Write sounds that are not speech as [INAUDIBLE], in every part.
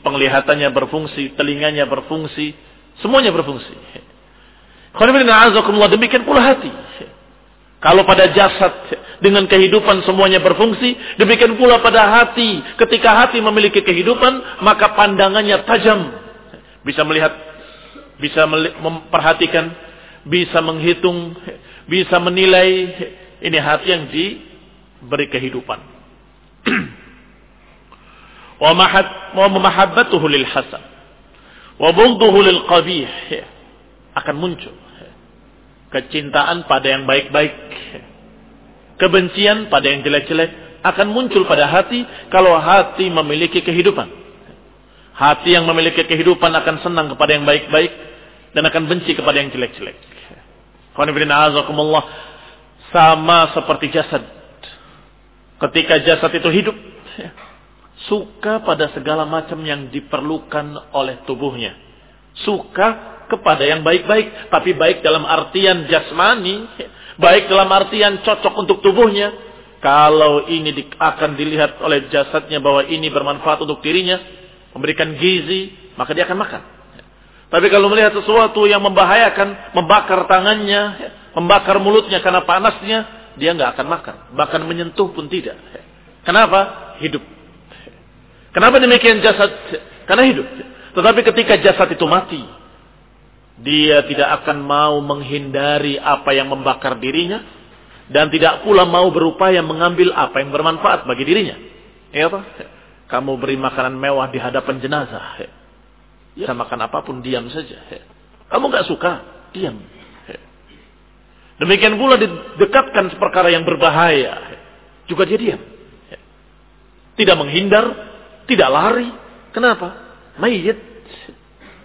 Penglihatannya berfungsi, telinganya berfungsi, semuanya berfungsi. Demikian pula hati. Kalau pada jasad dengan kehidupan semuanya berfungsi, demikian pula pada hati. Ketika hati memiliki kehidupan, maka pandangannya tajam. Bisa melihat, bisa memperhatikan, bisa menghitung, bisa menilai. Ini hati yang diberi kehidupan. [CLEARS THROAT] wa bughduhu lil qabih. Akan muncul. Kecintaan pada yang baik-baik. Kebencian pada yang jelek-jelek akan muncul pada hati kalau hati memiliki kehidupan. Hati yang memiliki kehidupan akan senang kepada yang baik-baik dan akan benci kepada yang jelek-jelek. Sama seperti jasad. Ketika jasad itu hidup suka pada segala macam yang diperlukan oleh tubuhnya. Suka kepada yang baik-baik, tapi baik dalam artian jasmani, baik dalam artian cocok untuk tubuhnya. Kalau ini di, akan dilihat oleh jasadnya bahwa ini bermanfaat untuk dirinya, memberikan gizi, maka dia akan makan. Tapi kalau melihat sesuatu yang membahayakan, membakar tangannya, membakar mulutnya karena panasnya, dia nggak akan makan. Bahkan menyentuh pun tidak. Kenapa? Hidup Kenapa demikian jasad? Karena hidup. Tetapi ketika jasad itu mati, dia tidak akan mau menghindari apa yang membakar dirinya dan tidak pula mau berupaya mengambil apa yang bermanfaat bagi dirinya. Ya apa? Kamu beri makanan mewah di hadapan jenazah. Ya makan apa pun diam saja. Kamu nggak suka, diam. Demikian pula didekatkan perkara yang berbahaya, juga dia diam. Tidak menghindar, tidak lari. Kenapa? Mayit.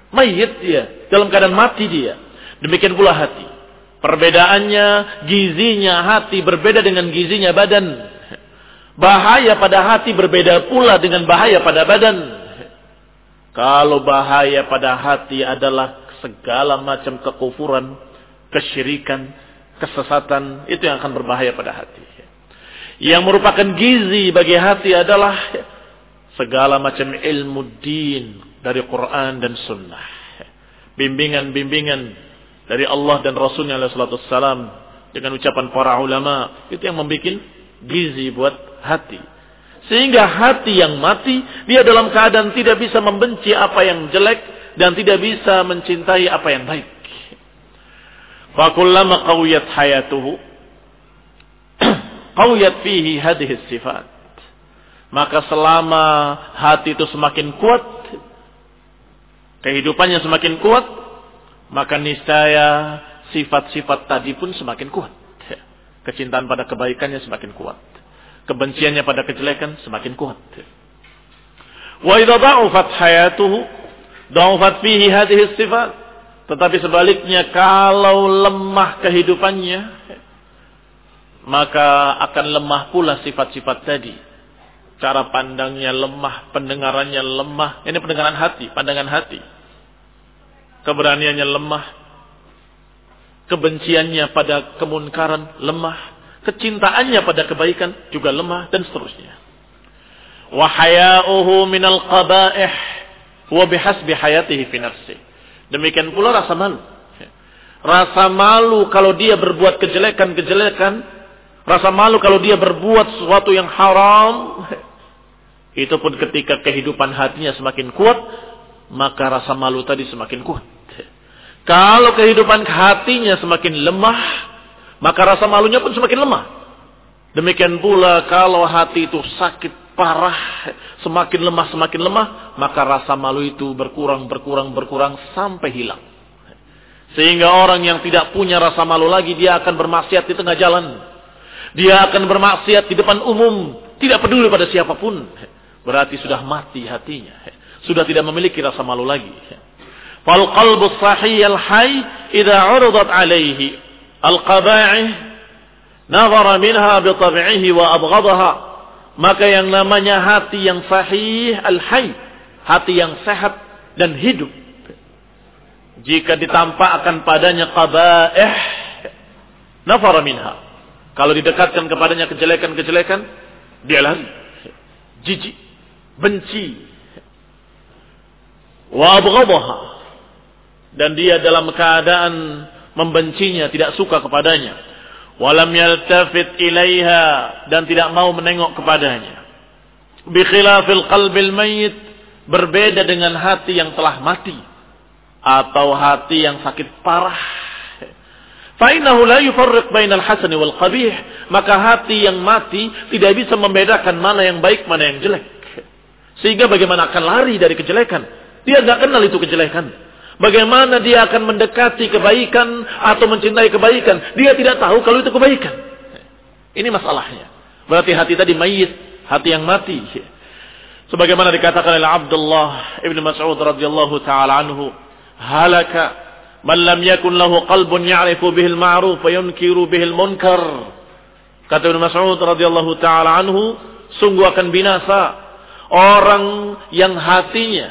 Mayit dia. Dalam keadaan mati dia. Demikian pula hati. Perbedaannya gizinya hati berbeda dengan gizinya badan. Bahaya pada hati berbeda pula dengan bahaya pada badan. Kalau bahaya pada hati adalah segala macam kekufuran, kesyirikan, kesesatan, itu yang akan berbahaya pada hati. Yang merupakan gizi bagi hati adalah segala macam ilmu din dari Quran dan Sunnah. Bimbingan-bimbingan dari Allah dan Rasulnya Wasallam dengan ucapan para ulama itu yang membuat gizi buat hati. Sehingga hati yang mati dia dalam keadaan tidak bisa membenci apa yang jelek dan tidak bisa mencintai apa yang baik. Fakullama qawiyat hayatuhu [CLEARS THROAT] qawiyat fihi hadhihi sifat maka selama hati itu semakin kuat, kehidupannya semakin kuat, maka niscaya sifat-sifat tadi pun semakin kuat. Kecintaan pada kebaikannya semakin kuat. Kebenciannya pada kejelekan semakin kuat. Wa idza da'ufat hayatuhu da'ufat fihi hadhihi sifat. Tetapi sebaliknya kalau lemah kehidupannya maka akan lemah pula sifat-sifat tadi. Cara pandangnya lemah, pendengarannya lemah. Ini pendengaran hati, pandangan hati. Keberaniannya lemah, kebenciannya pada kemunkaran lemah, kecintaannya pada kebaikan juga lemah dan seterusnya. Wa haya'uhu minal qaba'ih wa bihasbi hayatihi fi. Demikian pula rasa malu. Rasa malu kalau dia berbuat kejelekan-kejelekan, rasa malu kalau dia berbuat sesuatu yang haram, itu pun ketika kehidupan hatinya semakin kuat, maka rasa malu tadi semakin kuat. Kalau kehidupan hatinya semakin lemah, maka rasa malunya pun semakin lemah. Demikian pula kalau hati itu sakit parah, semakin lemah semakin lemah, maka rasa malu itu berkurang berkurang berkurang sampai hilang. Sehingga orang yang tidak punya rasa malu lagi dia akan bermaksiat di tengah jalan. Dia akan bermaksiat di depan umum, tidak peduli pada siapa pun. Berarti sudah mati hatinya. Sudah tidak memiliki rasa malu lagi. Fal qalbu sahih al hayy idza uridat alaihi al qaba'ih nazara minha bi tab'ihi wa abghadaha. Maka yang namanya hati yang sahih al hayy hati yang sehat dan hidup. Jika ditampakkan padanya qaba'ih nafara minha. Kalau didekatkan kepadanya kejelekan-kejelekan dia lari. Jijik benci wa abghadaha dan dia dalam keadaan membencinya, tidak suka kepadanya. Walam yaltafit ilaiha dan tidak mau menengok kepadanya. Bi khilafil qalbil mayyit berbeda dengan hati yang telah mati atau hati yang sakit parah. Fa'innahu la yufarriq bainal hasan wal qabih. Maka hati yang mati tidak bisa membedakan mana yang baik, mana yang jelek. Sehingga bagaimana akan lari dari kejelekan? Dia nggak kenal itu kejelekan. Bagaimana dia akan mendekati kebaikan atau mencintai kebaikan? Dia tidak tahu kalau itu kebaikan. Ini masalahnya. Berarti hati tadi mayit, hati yang mati. Sebagaimana dikatakan oleh Abdullah ibn Mas'ud radhiyallahu taala anhu, halaka man lam yakun lahu qalbun ya'rifu bihil ma'ruf wa yunkiru bihil munkar. Kata Ibn Mas'ud radhiyallahu taala anhu, sungguh akan binasa orang yang hatinya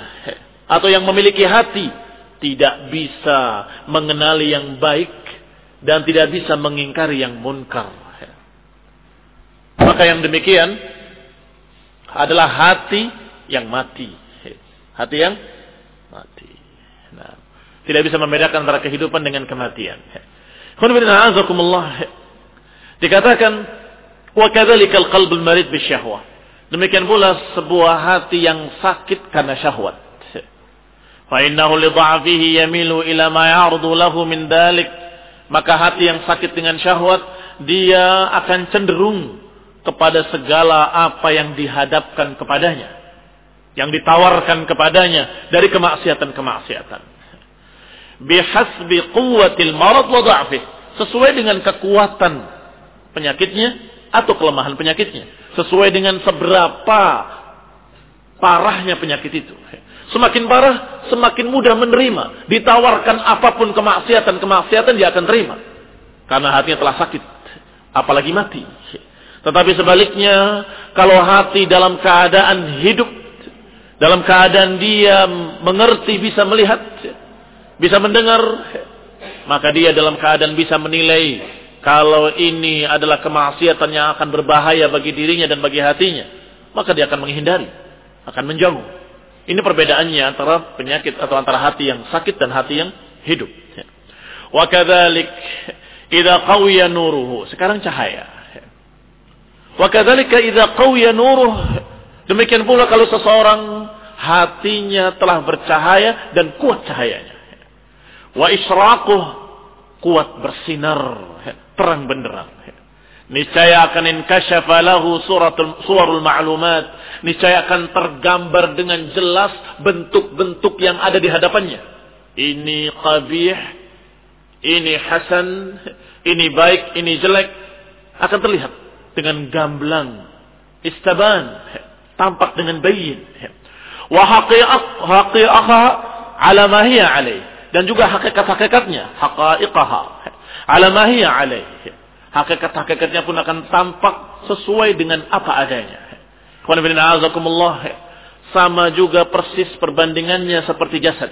atau yang memiliki hati tidak bisa mengenali yang baik dan tidak bisa mengingkari yang munkar. Maka yang demikian adalah hati yang mati. Hati yang mati. Nah, tidak bisa membedakan antara kehidupan dengan kematian. Dikatakan wa kadzalikal qalbul marid bisyahwah. Demikian pula sebuah hati yang sakit karena syahwat. Fa'innahu lidha'afihi yamilu ila ma ya'rudu lahu min dalik. Maka hati yang sakit dengan syahwat, dia akan cenderung kepada segala apa yang dihadapkan kepadanya. Yang ditawarkan kepadanya dari kemaksiatan-kemaksiatan. Bihasbi quwwatil marad wa. Sesuai dengan kekuatan penyakitnya atau kelemahan penyakitnya sesuai dengan seberapa parahnya penyakit itu Semakin parah, semakin mudah menerima. Ditawarkan apa pun kemaksiatan-kemaksiatan dia akan terima. Karena hatinya telah sakit. Apalagi mati. Tetapi sebaliknya, kalau hati dalam keadaan hidup, dalam keadaan dia mengerti, bisa melihat, bisa mendengar, maka dia dalam keadaan bisa menilai kalau ini adalah kemaksiatan yang akan berbahaya bagi dirinya dan bagi hatinya, maka dia akan menghindari, akan menjauh. Ini perbedaannya antara penyakit atau antara hati yang sakit dan hati yang hidup. Wa kadzalik idza qawiya nuruhu. Sekarang cahaya. Wa kadzalika idza qawiya nuruhu. Demikian pula kalau seseorang hatinya telah bercahaya dan kuat cahayanya. Wa israquh kuat bersinar, terang benderang. Niscaya akan inkasyafa lahu suratul suwarul ma'lumat niscaya akan tergambar dengan jelas bentuk-bentuk yang ada di hadapannya. Ini qabih, ini hasan, ini baik, ini jelek. akan terlihat dengan gamblang, istaban, tampak dengan bayin. Wa haqiqaha ala ma hiya alaih dan juga hakikat-hakikatnya, haqaiqaha ala ma hiya alaih. Hakikat-hakikatnya pun akan tampak sesuai dengan apa adanya. Sama juga persis perbandingannya seperti jasad.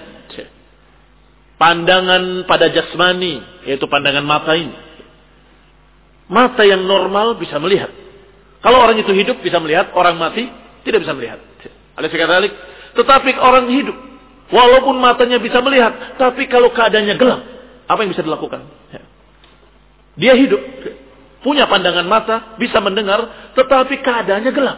Pandangan pada jasmani, yaitu pandangan mata ini. Mata yang normal bisa melihat. Kalau orang itu hidup bisa melihat, orang mati tidak bisa melihat. Tetapi orang hidup, walaupun matanya bisa melihat, tapi kalau keadaannya gelap, apa yang bisa dilakukan? Dia hidup, punya pandangan mata, bisa mendengar, tetapi keadaannya gelap.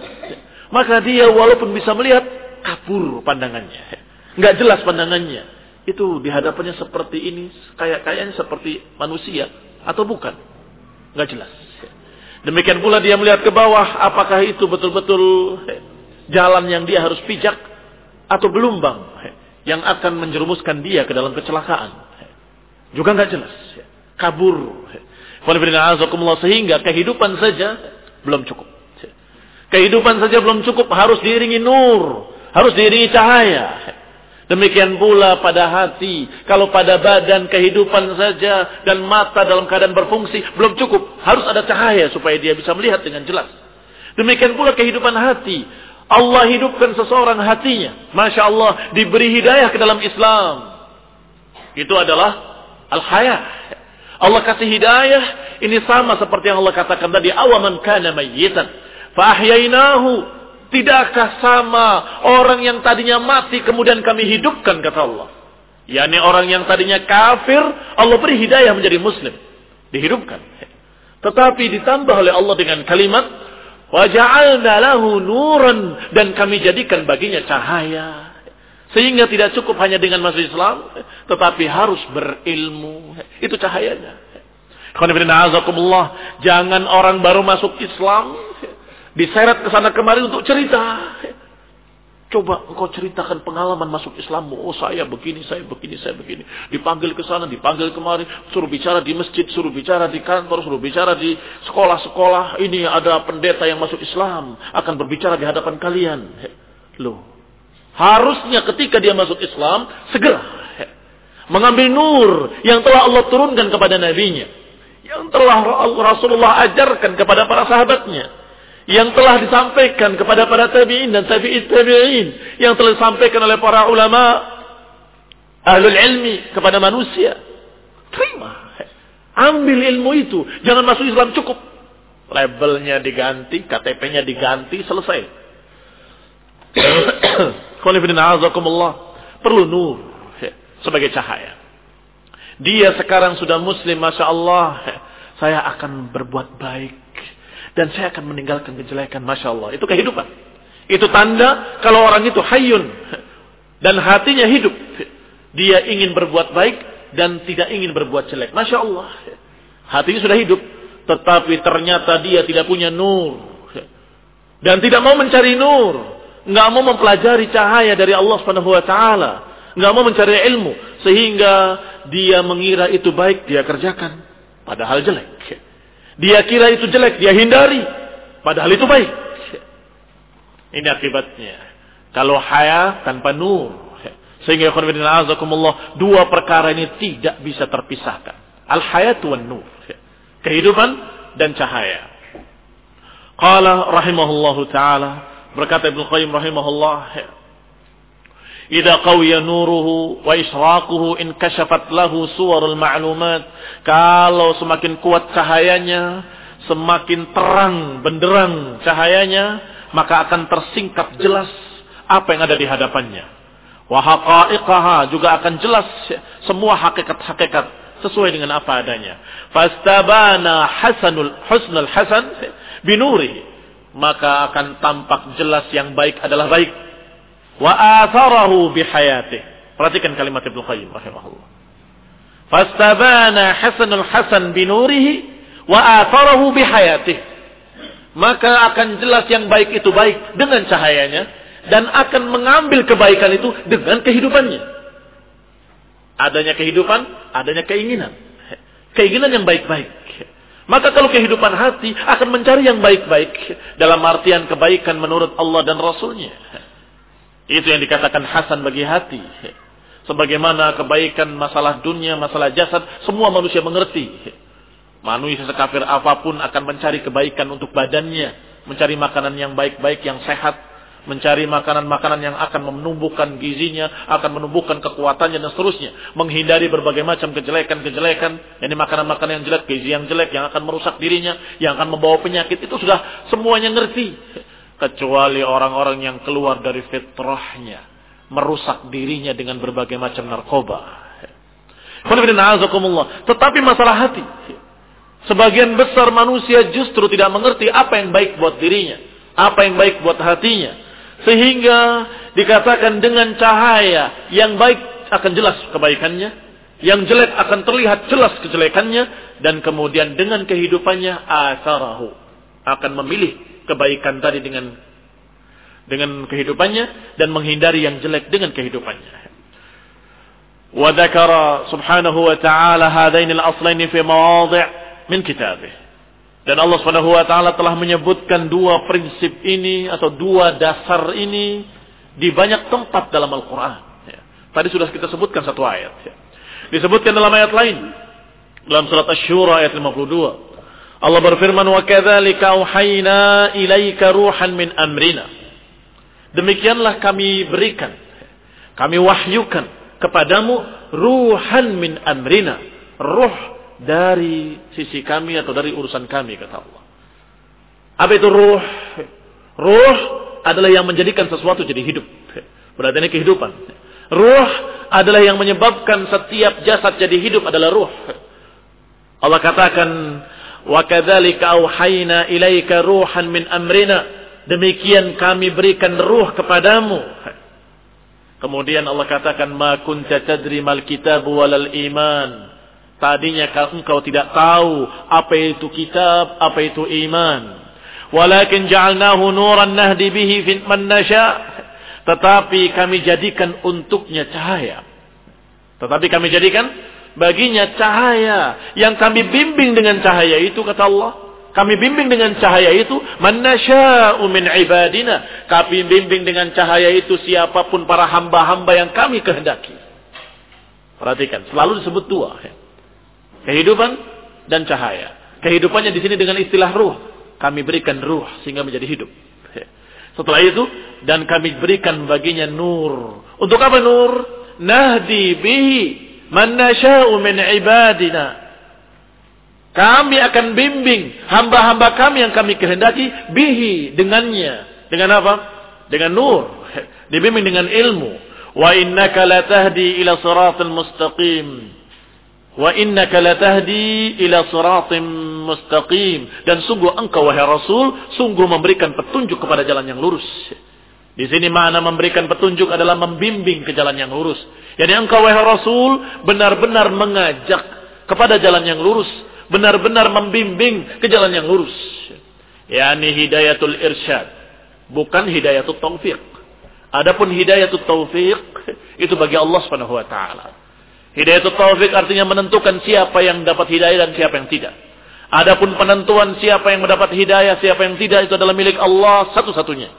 Maka dia walaupun bisa melihat, kabur pandangannya. Nggak jelas pandangannya. Itu dihadapannya seperti ini, kayak kayaknya seperti manusia atau bukan? Nggak jelas. Demikian pula dia melihat ke bawah, apakah itu betul-betul jalan yang dia harus pijak atau gelombang yang akan menjerumuskan dia ke dalam kecelakaan. Juga nggak jelas. Kabur sehingga kehidupan saja belum cukup. Kehidupan saja belum cukup, harus diiringi nur, harus diiringi cahaya. Demikian pula pada hati, kalau pada badan kehidupan saja dan mata dalam keadaan berfungsi belum cukup, harus ada cahaya supaya dia bisa melihat dengan jelas. Demikian pula kehidupan hati. Allah hidupkan seseorang hatinya. Masya Allah diberi hidayah ke dalam Islam. Itu adalah al-hayah. Allah kasih hidayah, ini sama seperti yang Allah katakan tadi, awaman kana mayyitan. Fahyainahu. Tidakkah sama orang yang tadinya mati kemudian kami hidupkan kata Allah. yakni orang yang tadinya kafir, Allah beri hidayah menjadi muslim. Dihidupkan. Tetapi ditambah oleh Allah dengan kalimat, waja'alna lahu nuran dan kami jadikan baginya cahaya. Sehingga tidak cukup hanya dengan masuk Islam, tetapi harus berilmu. Itu cahayanya. Jangan orang baru masuk Islam, diseret ke sana kemari untuk cerita. Coba engkau ceritakan pengalaman masuk Islammu. Oh saya begini, saya begini, saya begini. Dipanggil ke sana, dipanggil kemari. Suruh bicara di masjid, suruh bicara di kantor, suruh bicara di sekolah-sekolah. Ini ada pendeta yang masuk Islam. Akan berbicara di hadapan kalian. Loh, Harusnya ketika dia masuk Islam, segera mengambil nur yang telah Allah turunkan kepada nabinya. Yang telah Rasulullah ajarkan kepada para sahabatnya. Yang telah disampaikan kepada para tabi'in dan tabi'in tabi'in. Yang telah disampaikan oleh para ulama ahlul ilmi kepada manusia. Terima. Ambil ilmu itu. Jangan masuk Islam cukup. Labelnya diganti, KTP-nya diganti, selesai. Perlu nur sebagai cahaya. Dia sekarang sudah muslim, Masya Allah. Saya akan berbuat baik. Dan saya akan meninggalkan kejelekan, Masya Allah. Itu kehidupan. Itu tanda kalau orang itu hayun. Dan hatinya hidup. Dia ingin berbuat baik dan tidak ingin berbuat jelek. Masya Allah. Hatinya sudah hidup. Tetapi ternyata dia tidak punya nur. Dan tidak mau mencari nur nggak mau mempelajari cahaya dari Allah Subhanahu wa taala, nggak mau mencari ilmu sehingga dia mengira itu baik dia kerjakan padahal jelek. Dia kira itu jelek dia hindari padahal itu baik. Ini akibatnya. Kalau haya tanpa nur sehingga azakumullah dua perkara ini tidak bisa terpisahkan. Al hayatu wan nur. Kehidupan dan cahaya. Qala rahimahullahu taala Berkata Ibnu Qayyim rahimahullah, "Idza qawiya nuruhu wa israquhu in kashafat lahu suwarul ma'lumat." Kalau semakin kuat cahayanya, semakin terang benderang cahayanya, maka akan tersingkap jelas apa yang ada di hadapannya. Wa haqa'iqaha juga akan jelas semua hakikat-hakikat sesuai dengan apa adanya. Fastabana hasanul husnul hasan binuri maka akan tampak jelas yang baik adalah baik. Wa atharahu bihayatih. Perhatikan kalimat Ibnu Qayyim rahimahullah. Fastabana hasanul hasan binurihi wa atharahu bihayatih. Maka akan jelas yang baik itu baik dengan cahayanya dan akan mengambil kebaikan itu dengan kehidupannya. Adanya kehidupan, adanya keinginan. Keinginan yang baik-baik. Maka kalau kehidupan hati akan mencari yang baik-baik dalam artian kebaikan menurut Allah dan Rasulnya. Itu yang dikatakan Hasan bagi hati. Sebagaimana kebaikan masalah dunia, masalah jasad, semua manusia mengerti. Manusia sekafir apa pun akan mencari kebaikan untuk badannya, mencari makanan yang baik-baik, yang sehat, mencari makanan-makanan yang akan menumbuhkan gizinya, akan menumbuhkan kekuatannya dan seterusnya, menghindari berbagai macam kejelekan-kejelekan, ini makanan-makanan yang jelek, gizi yang jelek yang akan merusak dirinya, yang akan membawa penyakit itu sudah semuanya ngerti. Kecuali orang-orang yang keluar dari fitrahnya, merusak dirinya dengan berbagai macam narkoba. Tetapi masalah hati, Sebagian besar manusia justru tidak mengerti apa yang baik buat dirinya, apa yang baik buat hatinya. Sehingga dikatakan dengan cahaya yang baik akan jelas kebaikannya, yang jelek akan terlihat jelas kejelekannya dan kemudian dengan kehidupannya asarahu akan memilih kebaikan tadi dengan dengan kehidupannya dan menghindari yang jelek dengan kehidupannya. وذكر سبحانه وتعالى هذين الأصلين في مواضع min kitabih. Dan Allah Subhanahu wa taala telah menyebutkan dua prinsip ini atau dua dasar ini di banyak tempat dalam Al-Qur'an. Ya. Tadi sudah kita sebutkan satu ayat. Ya. Disebutkan dalam ayat lain dalam surat Asy-Syura ayat 52. Allah berfirman wa kadzalika auhayna ilaika ruhan min amrina. Demikianlah kami berikan kami wahyukan kepadamu ruhan min amrina, ruh dari sisi kami atau dari urusan kami kata Allah. Apa itu ruh? Ruh adalah yang menjadikan sesuatu jadi hidup. Berarti ini kehidupan. Ruh adalah yang menyebabkan setiap jasad jadi hidup adalah ruh. Allah katakan, "Wa kadzalika auhayna ilaika ruhan min amrina." Demikian kami berikan ruh kepadamu. Kemudian Allah katakan, "Ma kunta tadri mal kitab walal iman." Tadinya engkau tidak tahu apa itu kitab, apa itu iman. Walakin ja'alnahu nuran nahdi bihi man nasha. Tetapi kami jadikan untuknya cahaya. Tetapi kami jadikan baginya cahaya yang kami bimbing dengan cahaya itu kata Allah. Kami bimbing dengan cahaya itu man nasha'u min ibadina. Kami bimbing dengan cahaya itu siapa pun para hamba-hamba yang kami kehendaki. Perhatikan, selalu disebut dua. Kehidupan dan cahaya. Kehidupannya di sini dengan istilah ruh. Kami berikan ruh sehingga menjadi hidup. Setelah itu dan kami berikan baginya nur. Untuk apa nur? Nahdi bihi man nasha'u min ibadina. Kami akan bimbing hamba-hamba kami yang kami kehendaki bihi dengannya. Dengan apa? Dengan nur. Dibimbing dengan ilmu. Wa innaka latahdi ila siratal mustaqim. Wa innaka latahdi ila siratim mustaqim. Dan sungguh engkau wahai Rasul, sungguh memberikan petunjuk kepada jalan yang lurus. Di sini mana memberikan petunjuk adalah membimbing ke jalan yang lurus. Jadi engkau wahai Rasul benar-benar mengajak kepada jalan yang lurus. Benar-benar membimbing ke jalan yang lurus. Yani hidayatul irsyad. Bukan hidayatul taufiq. Adapun hidayatul taufiq itu bagi Allah Subhanahu wa taala. Hidayah taufik artinya menentukan siapa yang dapat hidayah dan siapa yang tidak. Adapun penentuan siapa yang mendapat hidayah, siapa yang tidak itu adalah milik Allah satu-satunya.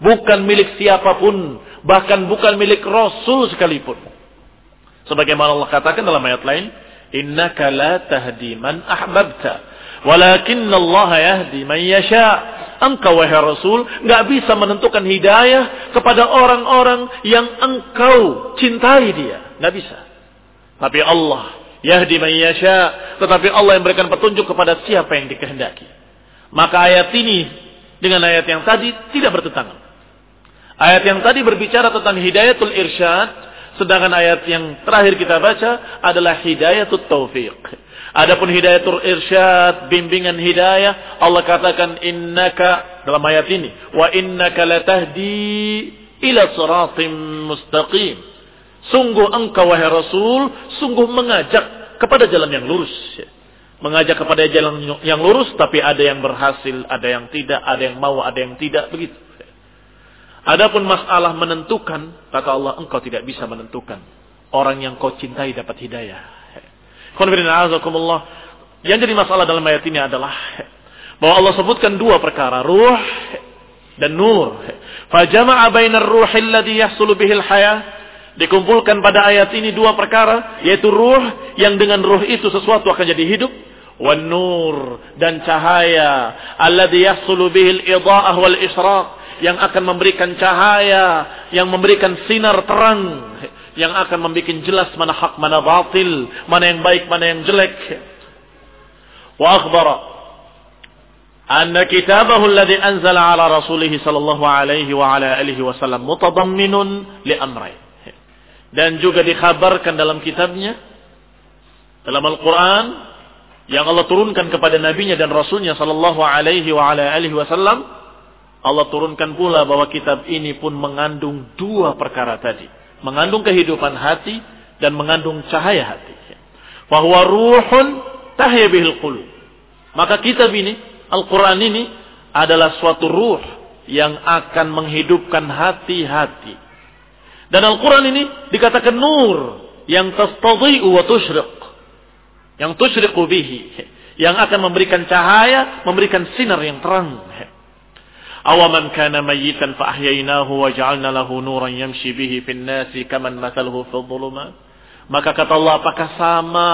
Bukan milik siapa pun, bahkan bukan milik Rasul sekalipun. Sebagaimana Allah katakan dalam ayat lain, "Innaka la tahdi man ahbabta, walakin Allah yahdi man yasha." Engkau wahai Rasul nggak bisa menentukan hidayah kepada orang-orang yang engkau cintai dia, nggak bisa. Tapi Allah yahdi man yasha, tetapi Allah yang berikan petunjuk kepada siapa yang dikehendaki. Maka ayat ini dengan ayat yang tadi tidak bertentangan. Ayat yang tadi berbicara tentang hidayatul irsyad, sedangkan ayat yang terakhir kita baca adalah hidayatul taufiq. Adapun hidayatul irsyad, bimbingan hidayah, Allah katakan innaka dalam ayat ini, wa innaka latahdi ila siratim mustaqim. Sungguh engkau wahai Rasul, sungguh mengajak kepada jalan yang lurus. Mengajak kepada jalan yang lurus, tapi ada yang berhasil, ada yang tidak, ada yang mau, ada yang tidak, begitu. Adapun masalah menentukan, kata Allah, engkau tidak bisa menentukan. Orang yang kau cintai dapat hidayah. Yang jadi masalah dalam ayat ini adalah bahwa Allah sebutkan dua perkara, ruh dan nur. Fajama'a bainar ruhil ladzi yahsulu bihil hayah dikumpulkan pada ayat ini dua perkara yaitu ruh yang dengan ruh itu sesuatu akan jadi hidup wan nur dan cahaya alladzi yahsulu bihil idha'ah wal isyraq yang akan memberikan cahaya yang memberikan sinar terang yang akan membuat jelas mana hak mana batil mana yang baik mana yang jelek. Wa akhbara anna kitabahu alladhi anzala ala rasulih sallallahu alaihi wa ala alihi wasallam mutadamminun li amrayn dan juga dikhabarkan dalam kitabnya dalam Al-Quran yang Allah turunkan kepada nabinya dan rasulnya sallallahu alaihi wa ala alihi wasallam Allah turunkan pula bahwa kitab ini pun mengandung dua perkara tadi. Mengandung kehidupan hati dan mengandung cahaya hati. Bahwa ruhun tahya bihil qulub. Maka kitab ini Al-Quran ini adalah suatu ruh yang akan menghidupkan hati-hati. Dan Al-Quran ini dikatakan nur yang tastadhi'u wa tushriq. Yang tushriqu bihi. Yang akan memberikan cahaya, memberikan sinar yang terang. Awaman kana mayyitan fa ahyaynahu wa ja'alna lahu nuran yamshi bihi fin nasi kaman mathaluhu fil dhulumat. Maka kata Allah, apakah sama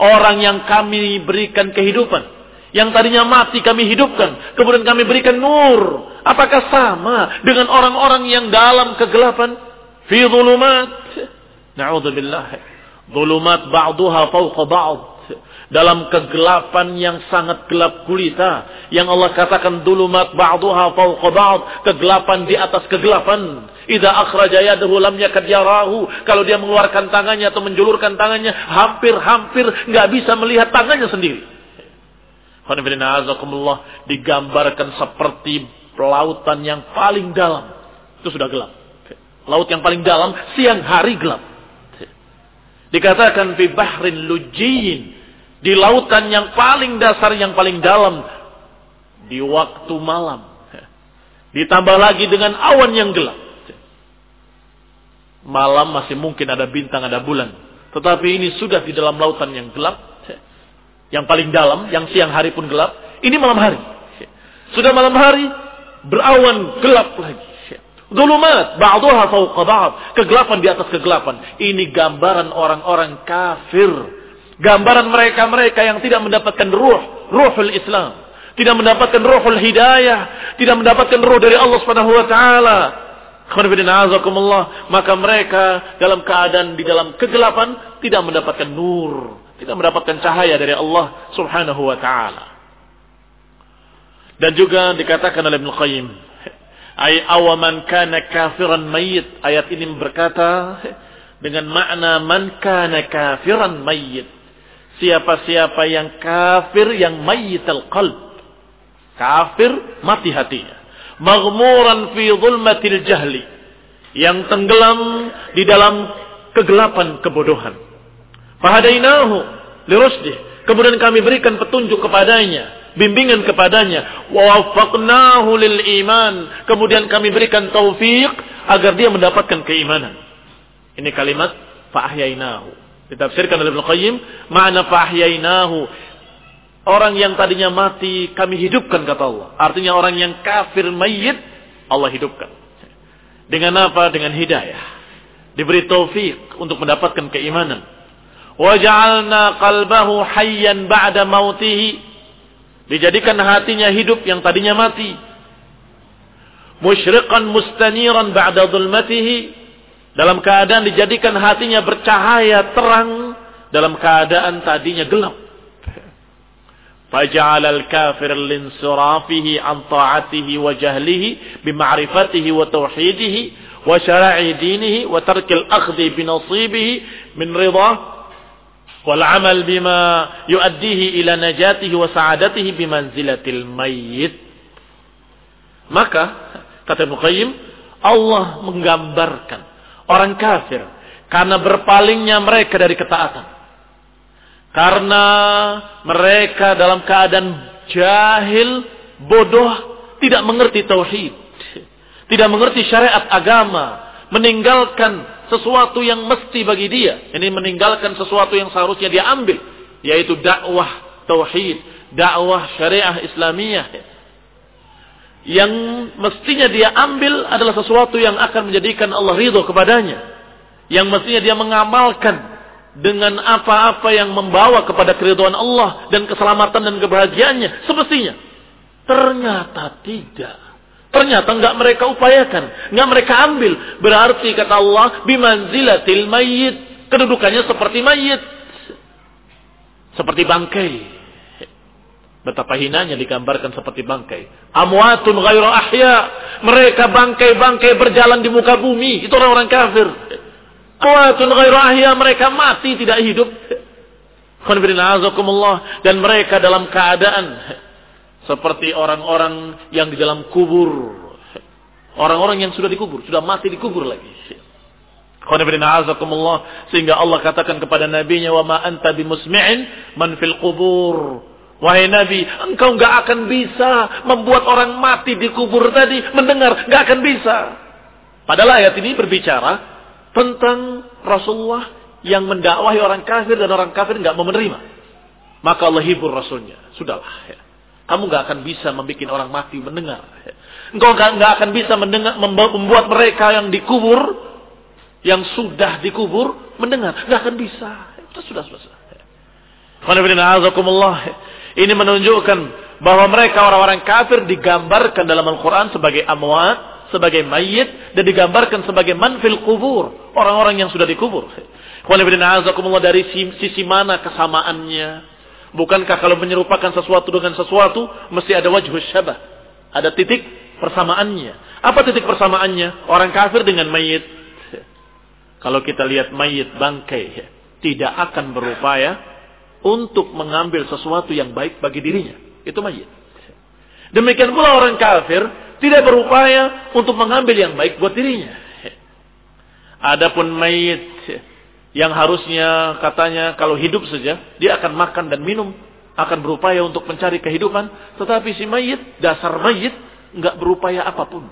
orang yang kami berikan kehidupan yang tadinya mati kami hidupkan. Kemudian kami berikan nur. Apakah sama dengan orang-orang yang dalam kegelapan? Fi zulumat. Na'udzubillah. Zulumat ba'duha fauqa ba'd. Dalam kegelapan yang sangat gelap gulita. Yang Allah katakan zulumat ba'duha fauqa ba'd. Kegelapan di atas kegelapan. Idza akhraja yadahu lam yakad yarahu. Kalau dia mengeluarkan tangannya atau menjulurkan tangannya, hampir-hampir nggak bisa melihat tangannya sendiri digambarkan seperti lautan yang paling dalam. Itu sudah gelap. Laut yang paling dalam, siang hari gelap. Dikatakan fi bahrin lujiyin. Di lautan yang paling dasar, yang paling dalam. Di waktu malam. Ditambah lagi dengan awan yang gelap. Malam masih mungkin ada bintang, ada bulan. Tetapi ini sudah di dalam lautan yang gelap yang paling dalam, yang siang hari pun gelap. Ini malam hari. Sudah malam hari, berawan gelap lagi. Dulumat, ba'duha fauqa ba'd. Kegelapan di atas kegelapan. Ini gambaran orang-orang kafir. Gambaran mereka-mereka yang tidak mendapatkan ruh, ruhul Islam. Tidak mendapatkan ruhul hidayah. Tidak mendapatkan ruh dari Allah subhanahu wa ta'ala. Maka mereka dalam keadaan di dalam kegelapan tidak mendapatkan nur tidak mendapatkan cahaya dari Allah Subhanahu wa taala. Dan juga dikatakan oleh Ibnu Qayyim, ay awaman kana kafiran mayyit. Ayat ini berkata dengan makna man kana kafiran mayyit. Siapa-siapa yang kafir yang mayyital qalb. Kafir mati hatinya. Maghmuran fi zulmatil jahli. Yang tenggelam di dalam kegelapan kebodohan Fahadainahu lirusdih. Kemudian kami berikan petunjuk kepadanya, bimbingan kepadanya. Wafaqnahu lil iman. Kemudian kami berikan taufik agar dia mendapatkan keimanan. Ini kalimat fa'ahyainahu. Ditafsirkan oleh Ibnu Qayyim, makna fa'ahyainahu orang yang tadinya mati kami hidupkan kata Allah. Artinya orang yang kafir mayit Allah hidupkan. Dengan apa? Dengan hidayah. Diberi taufik untuk mendapatkan keimanan Waja'alna qalbahu hayyan ba'da mautihi. Dijadikan hatinya hidup yang tadinya mati. Musyriqan mustaniran ba'da zulmatihi. Dalam keadaan dijadikan hatinya bercahaya terang dalam keadaan tadinya gelap. فجعل الكافر لانصرافه عن طاعته وجهله بمعرفته وتوحيده وشرع دينه وترك الأخذ بنصيبه من رضاه wal amal bima yuaddihi ila najatihi wa sa'adatihi bimanzilatil mayyit. Maka kata Ibnu Qayyim, Allah menggambarkan orang kafir karena berpalingnya mereka dari ketaatan. Karena mereka dalam keadaan jahil, bodoh, tidak mengerti tauhid, tidak mengerti syariat agama, meninggalkan sesuatu yang mesti bagi dia. Ini meninggalkan sesuatu yang seharusnya dia ambil. Yaitu dakwah tauhid, dakwah syariah Islamiyah yang mestinya dia ambil adalah sesuatu yang akan menjadikan Allah ridho kepadanya. Yang mestinya dia mengamalkan dengan apa-apa yang membawa kepada keriduan Allah dan keselamatan dan kebahagiaannya semestinya. Ternyata tidak. Ternyata nggak mereka upayakan, nggak mereka ambil. Berarti kata Allah, bimanzilatil mayyit, kedudukannya seperti mayit. Seperti bangkai. Betapa hinanya digambarkan seperti bangkai. Amwatun ghairu ahya. Mereka bangkai-bangkai berjalan di muka bumi. Itu orang-orang kafir. Amwatun ghairu ahya. Mereka mati tidak hidup. Dan mereka dalam keadaan seperti orang-orang yang di dalam kubur. Orang-orang yang sudah dikubur. Sudah mati dikubur lagi. Sehingga Allah katakan kepada nabinya. Wa ma anta bimusmi'in man fil kubur. Wahai Nabi, engkau nggak akan bisa membuat orang mati di kubur tadi mendengar, nggak akan bisa. Padahal ayat ini berbicara tentang Rasulullah yang mendakwahi orang kafir dan orang kafir nggak mau menerima. Maka Allah hibur Rasulnya. Sudahlah. Ya. Kamu nggak akan bisa membuat orang mati mendengar. Engkau nggak akan bisa mendengar, membuat mereka yang dikubur, yang sudah dikubur mendengar. Nggak akan bisa. Sudah, sudah, sudah. Ini menunjukkan bahwa mereka orang-orang kafir digambarkan dalam Al-Quran sebagai amwat, sebagai mayit, dan digambarkan sebagai manfil kubur. Orang-orang yang sudah dikubur. Dari sisi mana kesamaannya? Bukankah kalau menyerupakan sesuatu dengan sesuatu, mesti ada wajah syabah. Ada titik persamaannya. Apa titik persamaannya? Orang kafir dengan mayit. Kalau kita lihat mayit bangkai, tidak akan berupaya untuk mengambil sesuatu yang baik bagi dirinya. Itu mayit. Demikian pula orang kafir tidak berupaya untuk mengambil yang baik buat dirinya. Adapun mayit yang harusnya katanya kalau hidup saja dia akan makan dan minum, akan berupaya untuk mencari kehidupan, tetapi si mayit, dasar mayit nggak berupaya apa pun.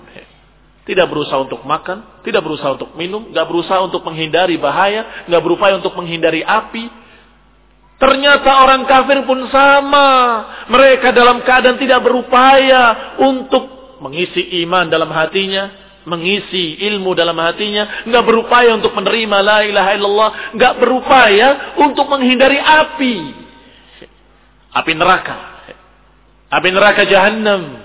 Tidak berusaha untuk makan, tidak berusaha untuk minum, nggak berusaha untuk menghindari bahaya, nggak berupaya untuk menghindari api, Ternyata orang kafir pun sama. Mereka dalam keadaan tidak berupaya untuk mengisi iman dalam hatinya, mengisi ilmu dalam hatinya, nggak berupaya untuk menerima la ilaha illallah, nggak berupaya untuk menghindari api. Api neraka. Api neraka jahanam.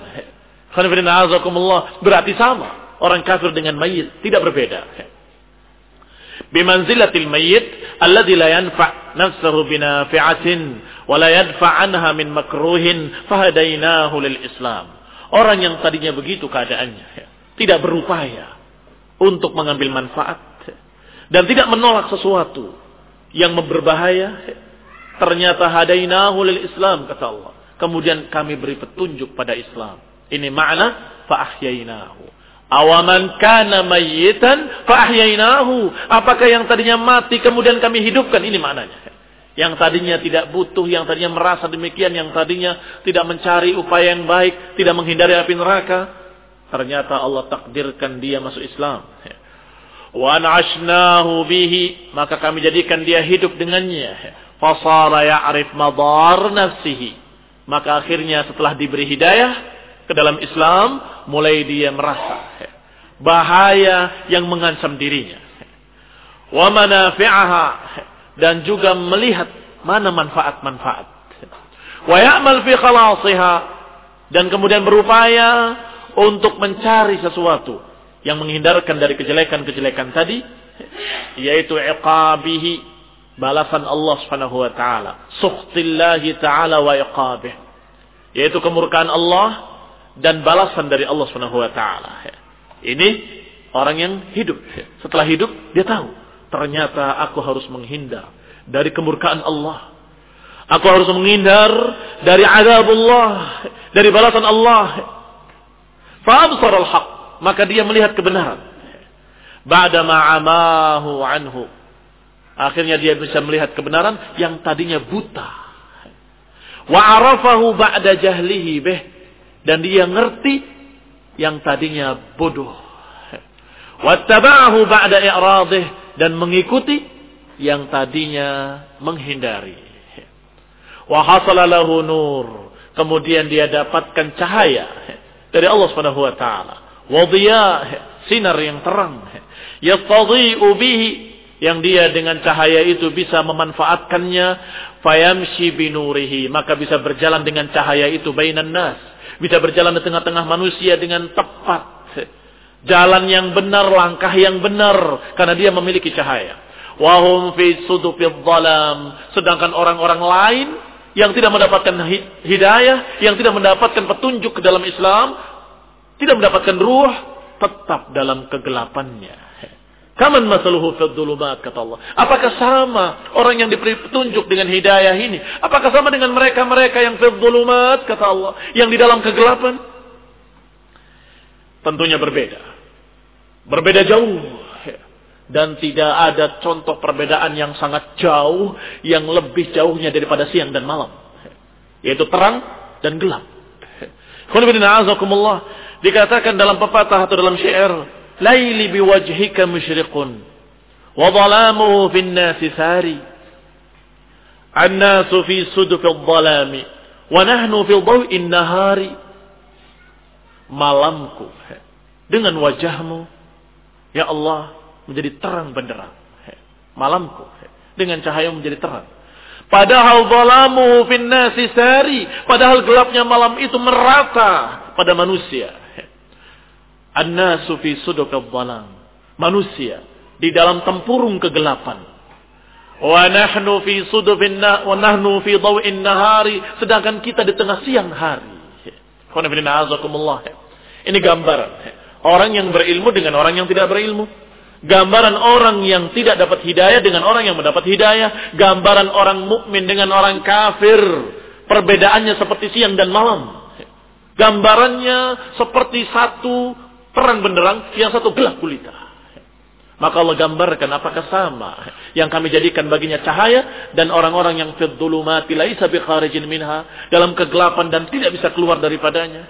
Berarti sama. Orang kafir dengan mayit tidak berbeda bimanzilatil mayyit alladhi la yanfa' nafsahu binafi'atin wa la yadfa' anha min makruhin fahadainahu lil Islam. Orang yang tadinya begitu keadaannya, ya, tidak berupaya untuk mengambil manfaat dan tidak menolak sesuatu yang berbahaya, ya, ternyata hadainahu lil Islam kata Allah. Kemudian kami beri petunjuk pada Islam. Ini makna fa'ahyainahu. Awaman kana mayyitan fa'ahyainahu. Apakah yang tadinya mati kemudian kami hidupkan? Ini maknanya. Yang tadinya tidak butuh, yang tadinya merasa demikian, yang tadinya tidak mencari upaya yang baik, tidak menghindari api neraka. Ternyata Allah takdirkan dia masuk Islam. Wa bihi. Maka kami jadikan dia hidup dengannya. Fasara ya'rif madar nafsihi. Maka akhirnya setelah diberi hidayah, ke dalam Islam, mulai dia merasa bahaya yang mengancam dirinya. Wa manafi'aha dan juga melihat mana manfaat-manfaat. Wa ya'mal fi khalasiha dan kemudian berupaya untuk mencari sesuatu yang menghindarkan dari kejelekan-kejelekan tadi yaitu iqabihi balasan Allah Subhanahu wa taala, sukhtillahi taala wa iqabih. Yaitu kemurkaan Allah dan balasan dari Allah Subhanahu wa taala. Ini orang yang hidup. Setelah hidup dia tahu ternyata aku harus menghindar dari kemurkaan Allah. Aku harus menghindar dari azab Allah, dari balasan Allah. Fa'absar al-haq, maka dia melihat kebenaran. Ba'da ma'amahu anhu. Akhirnya dia bisa melihat kebenaran yang tadinya buta. Wa arafahu ba'da jahlihi bih dan dia ngerti yang tadinya bodoh. Wattaba'ahu ba'da i'radih dan mengikuti yang tadinya menghindari. Wa hasala lahu nur. Kemudian dia dapatkan cahaya dari Allah Subhanahu wa taala. Sinar yang terang. Yastadhi'u bihi yang dia dengan cahaya itu bisa memanfaatkannya fayamshi binurihi maka bisa berjalan dengan cahaya itu bainan nas bisa berjalan di tengah-tengah manusia dengan tepat jalan yang benar langkah yang benar karena dia memiliki cahaya wahum fi sudufid dhalam sedangkan orang-orang lain yang tidak mendapatkan hidayah yang tidak mendapatkan petunjuk ke dalam Islam tidak mendapatkan ruh tetap dalam kegelapannya Kaman masaluhu fid kata Allah. Apakah sama orang yang diberi petunjuk dengan hidayah ini? Apakah sama dengan mereka-mereka yang fid kata Allah, yang di dalam kegelapan? Tentunya berbeda. Berbeda jauh. Dan tidak ada contoh perbedaan yang sangat jauh, yang lebih jauhnya daripada siang dan malam. Yaitu terang dan gelap. Dikatakan dalam pepatah atau dalam syair, laili biwajhika musyriqun wa dhalamuhu fin nasi sari annasu fi sudufil dhalami wa nahnu fi dhaw'in nahari malamku dengan wajahmu ya Allah menjadi terang benderang malamku dengan cahaya menjadi terang Padahal zalamu fin nasi sari. Padahal gelapnya malam itu merata pada manusia. An-nasu fi dhalam. Manusia di dalam tempurung kegelapan. Wa nahnu fi sudufin wa nahnu fi dhaw'in nahari sedangkan kita di tengah siang hari. Ini gambaran orang yang berilmu dengan orang yang tidak berilmu. Gambaran orang yang tidak dapat hidayah dengan orang yang mendapat hidayah. Gambaran orang mukmin dengan orang kafir. Perbedaannya seperti siang dan malam. Gambarannya seperti satu terang benderang, yang satu gelap gulita. Maka Allah gambarkan apakah sama yang kami jadikan baginya cahaya dan orang-orang yang fid dhulumati laisa bi kharijin minha dalam kegelapan dan tidak bisa keluar daripadanya.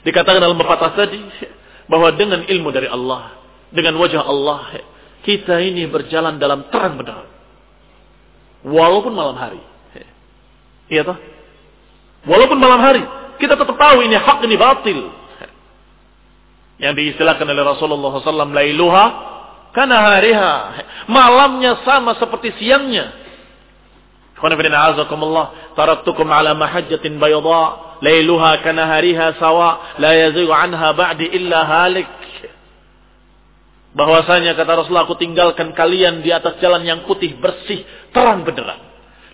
Dikatakan dalam pepatah tadi bahwa dengan ilmu dari Allah, dengan wajah Allah, kita ini berjalan dalam terang benderang. Walaupun malam hari. Iya toh? Walaupun malam hari, kita tetap tahu ini hak, ini batil. Yang diistilahkan oleh Rasulullah SAW, lailuha karena hariha. Malamnya sama seperti siangnya. Taraktukum ala mahajjatin bayda lailuha kana hariha sawa la yazigu anha ba'di illa halik. Bahwasanya kata Rasulullah aku tinggalkan kalian di atas jalan yang putih bersih terang benderang.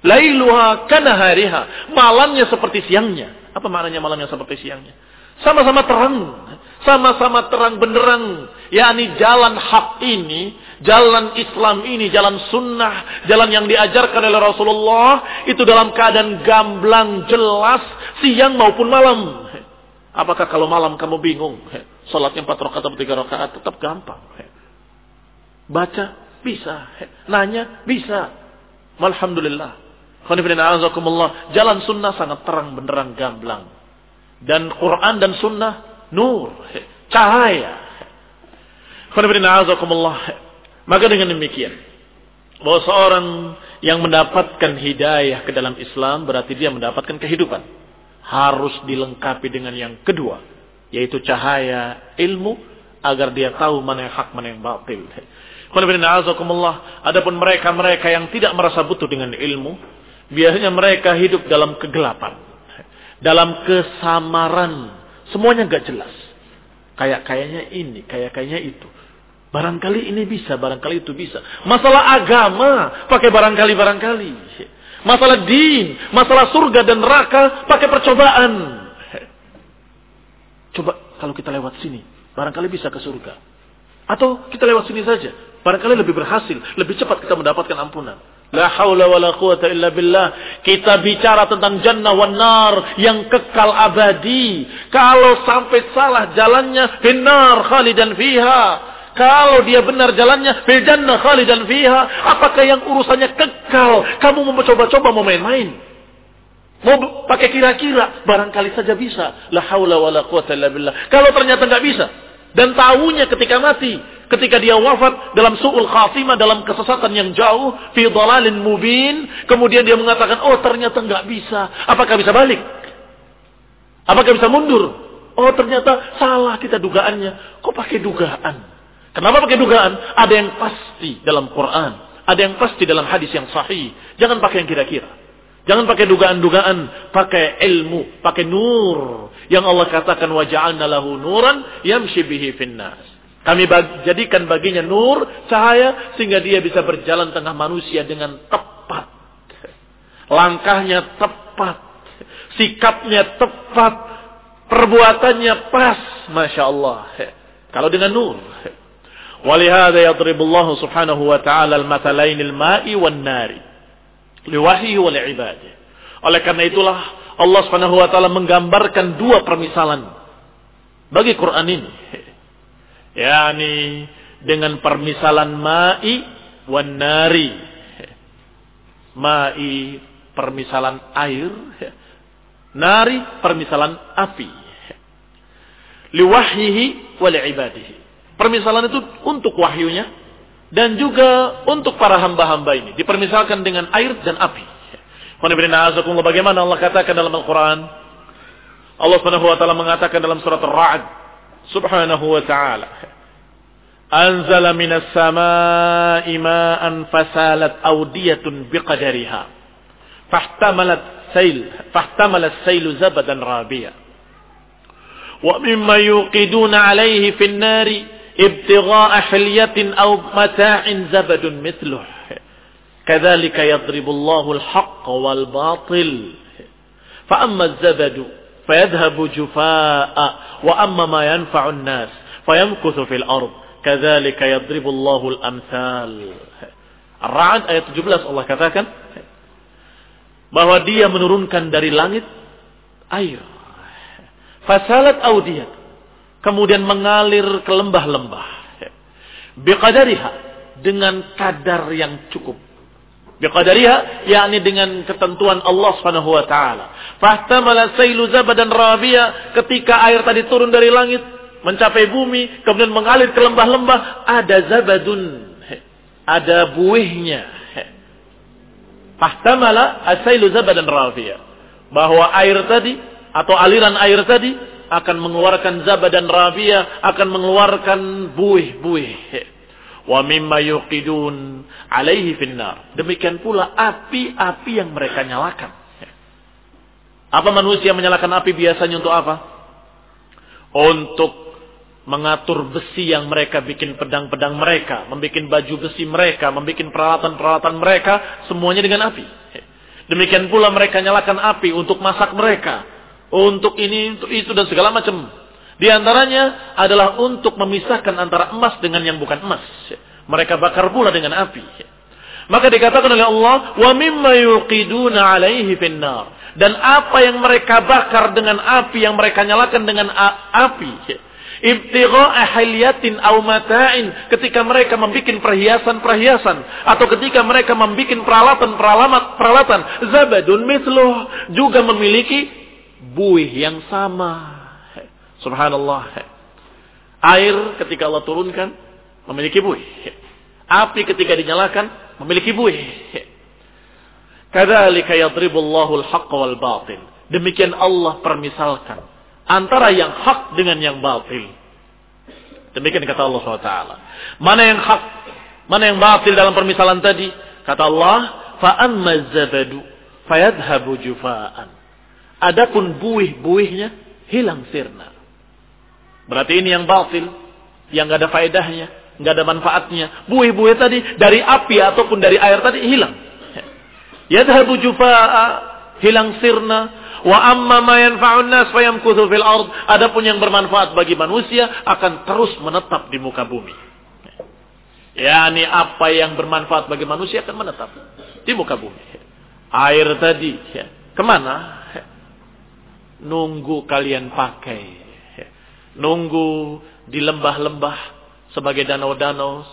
Lailuha kana hariha malamnya seperti siangnya. Apa maknanya malamnya seperti siangnya? Sama-sama terang. Sama-sama terang benderang. yakni jalan hak ini, jalan Islam ini, jalan sunnah, jalan yang diajarkan oleh Rasulullah, itu dalam keadaan gamblang, jelas, siang maupun malam. Apakah kalau malam kamu bingung? Salatnya empat rakaat atau tiga rakaat tetap gampang. Baca bisa, nanya bisa. Alhamdulillah. Jalan sunnah sangat terang benderang gamblang. Dan Quran dan sunnah nur, cahaya. Maka dengan demikian, bahwa seorang yang mendapatkan hidayah ke dalam Islam berarti dia mendapatkan kehidupan. Harus dilengkapi dengan yang kedua, yaitu cahaya ilmu agar dia tahu mana yang hak, mana yang batil. Adapun mereka-mereka yang tidak merasa butuh dengan ilmu, Biasanya mereka hidup dalam kegelapan. Dalam kesamaran. Semuanya gak jelas. Kayak kayaknya ini, kayak kayaknya itu. Barangkali ini bisa, barangkali itu bisa. Masalah agama, pakai barangkali-barangkali. Masalah din, masalah surga dan neraka, pakai percobaan. Coba kalau kita lewat sini, barangkali bisa ke surga. Atau kita lewat sini saja, barangkali lebih berhasil, lebih cepat kita mendapatkan ampunan. La haula wa la quwata illa billah. Kita bicara tentang jannah wan nar yang kekal abadi. Kalau sampai salah jalannya finnar khalidan fiha. Kalau dia benar jalannya fil jannah khalidan fiha. Apakah yang urusannya kekal? Kamu mau coba-coba mau main-main? Mau pakai kira-kira? Barangkali saja bisa. La haula wa la quwata illa billah. Kalau ternyata nggak bisa dan tahunya ketika mati ketika dia wafat dalam su'ul khatimah dalam kesesatan yang jauh fi dhalalin mubin kemudian dia mengatakan oh ternyata nggak bisa apakah bisa balik apakah bisa mundur oh ternyata salah kita dugaannya kok pakai dugaan kenapa pakai dugaan ada yang pasti dalam Quran ada yang pasti dalam hadis yang sahih jangan pakai yang kira-kira Jangan pakai dugaan-dugaan, pakai ilmu, pakai nur. Yang Allah katakan waja'alna lahu nuran yamshi bihi finnas. Kami jadikan baginya nur, cahaya sehingga dia bisa berjalan tengah manusia dengan tepat. Langkahnya tepat, sikapnya tepat, perbuatannya pas, masya Allah. Kalau dengan nur. Subhanahu wa ta'ala al-matalain al-ma'i wan nari liwahyi wa li'ibadih. Oleh karena itulah Allah Subhanahu wa taala menggambarkan dua permisalan bagi Quran ini. [LAUGHS] yakni dengan permisalan ma'i wan nari. [LAUGHS] Ma'i permisalan air, [LAUGHS] nari permisalan api. Liwahyihi wa li'ibadihi. Permisalan itu untuk wahyunya dan juga untuk para hamba-hamba ini. Dipermisalkan dengan air dan api. Bagaimana Allah katakan dalam Al-Quran? Allah Subhanahu wa taala mengatakan dalam surat Ar-Ra'd. Subhanahu wa taala. Anzala minas samaa'i ma'an fasalat awdiyatun biqadariha. Fahtamalat sail fahtamalat sailu zabadan rabiya wa mimma yuqiduna 'alayhi fin nari ابتغاء حلية أو متاع زبد مثله. كذلك يضرب الله الحق والباطل. فأما الزبد فيذهب جفاء وأما ما ينفع الناس فيمكث في الأرض. كذلك يضرب الله الأمثال. Ar-Ra'd ayat 17 Allah katakan bahwa dia menurunkan dari langit air. Fasalat audiyat kemudian mengalir ke lembah-lembah. Biqadariha dengan kadar yang cukup. Biqadariha yakni dengan ketentuan Allah Subhanahu wa taala. Fahtamala sailu zabadan rabiya ketika air tadi turun dari langit mencapai bumi kemudian mengalir ke lembah-lembah ada zabadun ada buihnya. Fahtamala asailu zabadan rabiya bahwa air tadi atau aliran air tadi akan mengeluarkan zaba dan rabia, akan mengeluarkan buih-buih. Wa mimma yuqidun alaihi finnar. Demikian pula api-api yang mereka nyalakan. Apa manusia menyalakan api biasanya untuk apa? Untuk mengatur besi yang mereka bikin pedang-pedang mereka, membuat baju besi mereka, membuat peralatan-peralatan mereka, semuanya dengan api. Demikian pula mereka nyalakan api untuk masak mereka, untuk ini, untuk itu dan segala macam. Di antaranya adalah untuk memisahkan antara emas dengan yang bukan emas. Mereka bakar pula dengan api. Maka dikatakan oleh Allah, "Wa mimma yuqiduna 'alaihi finnar." Dan apa yang mereka bakar dengan api, yang mereka nyalakan dengan api, ibtigha'a hilyatin aw mata'in ketika mereka membuat perhiasan-perhiasan atau ketika mereka membuat peralatan-peralatan peralatan zabadun mithluh juga memiliki buih yang sama. Subhanallah. Air ketika Allah turunkan memiliki buih. Api ketika dinyalakan memiliki buih. Kadzalika yadribullahu al-haqq wal batil. Demikian Allah permisalkan antara yang hak dengan yang batil. Demikian kata Allah SWT. Mana yang hak, mana yang batil dalam permisalan tadi? Kata Allah, فَأَمَّا الزَّبَدُ فَيَذْهَبُ جُفَاءً Adapun buih-buihnya hilang sirna. Berarti ini yang batil, yang gak ada faedahnya, gak ada manfaatnya. Buih-buih tadi dari api ataupun dari air tadi hilang. Yadhabu jufa'a, hilang sirna. Wa amma ma yanfa'un nas fayamkuthu fil ard. Adapun yang bermanfaat bagi manusia akan terus menetap di muka bumi. Yani apa yang bermanfaat bagi manusia akan menetap di muka bumi. Air tadi, ya. ke mana? Nunggu kalian pakai. Nunggu di lembah-lembah sebagai danau-danau,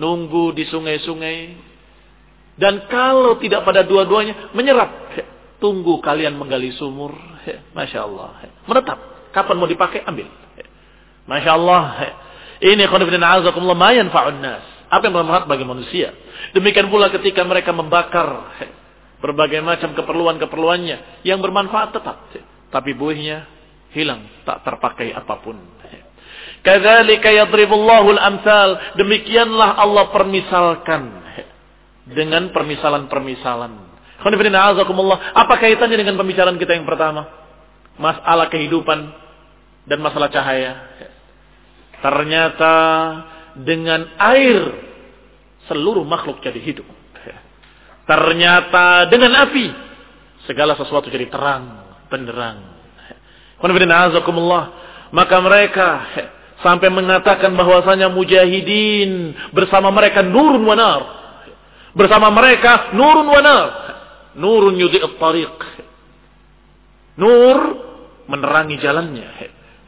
nunggu di sungai-sungai. Dan kalau tidak pada dua-duanya, menyerap. Tunggu kalian menggali sumur. Masya Allah. Menetap. Kapan mau dipakai, ambil. Masya Allah. Ini khonifidina azakumullah mayan fa'un nas. Apa yang bermanfaat bagi manusia. Demikian pula ketika mereka membakar berbagai macam keperluan-keperluannya yang bermanfaat tetap. Tapi buihnya hilang, tak terpakai apa pun. Kadzalika yadribullahu al-amsal. Demikianlah Allah permisalkan dengan permisalan-permisalan. Apa kaitannya dengan pembicaraan kita yang pertama? Masalah kehidupan dan masalah cahaya. Ternyata dengan air seluruh makhluk jadi hidup. Ternyata dengan api segala sesuatu jadi terang, benderang. Maka mereka sampai mengatakan bahwasanya mujahidin bersama mereka nurun wanar. Bersama mereka nurun wanar. Nurun yudhi'at tariq. Nur menerangi jalannya.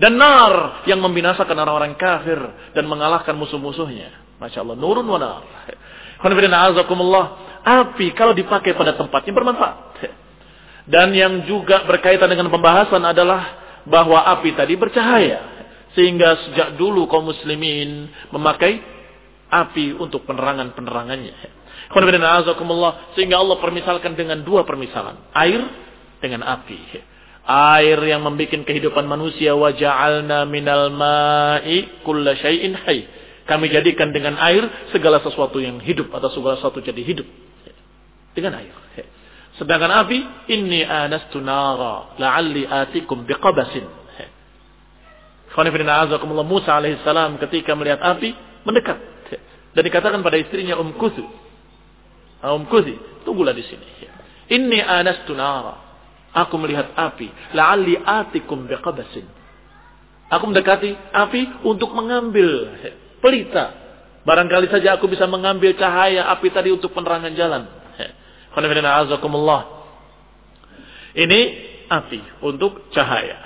Dan nar yang membinasakan orang-orang kafir dan mengalahkan musuh-musuhnya. Masya Allah. Nurun wanar. Api kalau dipakai pada tempatnya bermanfaat. Dan yang juga berkaitan dengan pembahasan adalah bahwa api tadi bercahaya. Sehingga sejak dulu kaum muslimin memakai api untuk penerangan-penerangannya. Sehingga Allah permisalkan dengan dua permisalan. Air dengan api. Air yang membuat kehidupan manusia. Waja'alna minal ma'i kulla syai'in hay. Kami jadikan dengan air segala sesuatu yang hidup atau segala sesuatu jadi hidup. Dengan air. Sedangkan api, inni anastu nara la'alli atikum biqabasin. Khonifidina azakumullah Musa alaihissalam ketika melihat api, mendekat. Dan dikatakan pada istrinya Um Kuthi. Um Kuthi, tunggulah di sini. Inni anastu nara. Aku melihat api. La'alli atikum biqabasin. Aku mendekati api untuk mengambil pelita. Barangkali saja aku bisa mengambil cahaya api tadi untuk penerangan jalan. Ini api untuk cahaya.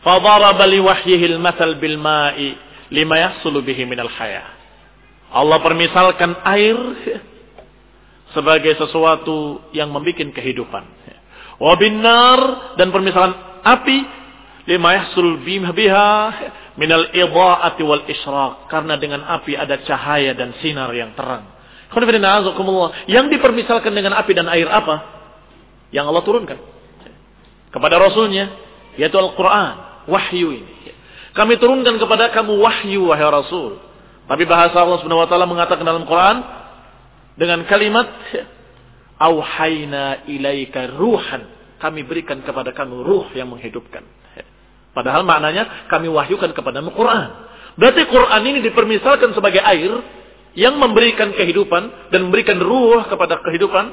Fadaraba li wahyihil mathal bil ma'i lima yahsulu bihi minal. Allah permisalkan air sebagai sesuatu yang membuat kehidupan. Wa binar dan permisalan api lima yahsul biha minal idha'ati wal isyraq karena dengan api ada cahaya dan sinar yang terang. Yang dipermisalkan dengan api dan air apa? Yang Allah turunkan. Kepada Rasulnya. Yaitu Al-Quran. Wahyu ini. Kami turunkan kepada kamu wahyu wahai Rasul. Tapi bahasa Allah Subhanahu wa taala mengatakan dalam Quran dengan kalimat auhayna ilaika ruhan. Kami berikan kepada kamu ruh yang menghidupkan. Padahal maknanya kami wahyukan kepada Quran. Berarti Quran ini dipermisalkan sebagai air yang memberikan kehidupan dan memberikan ruh kepada kehidupan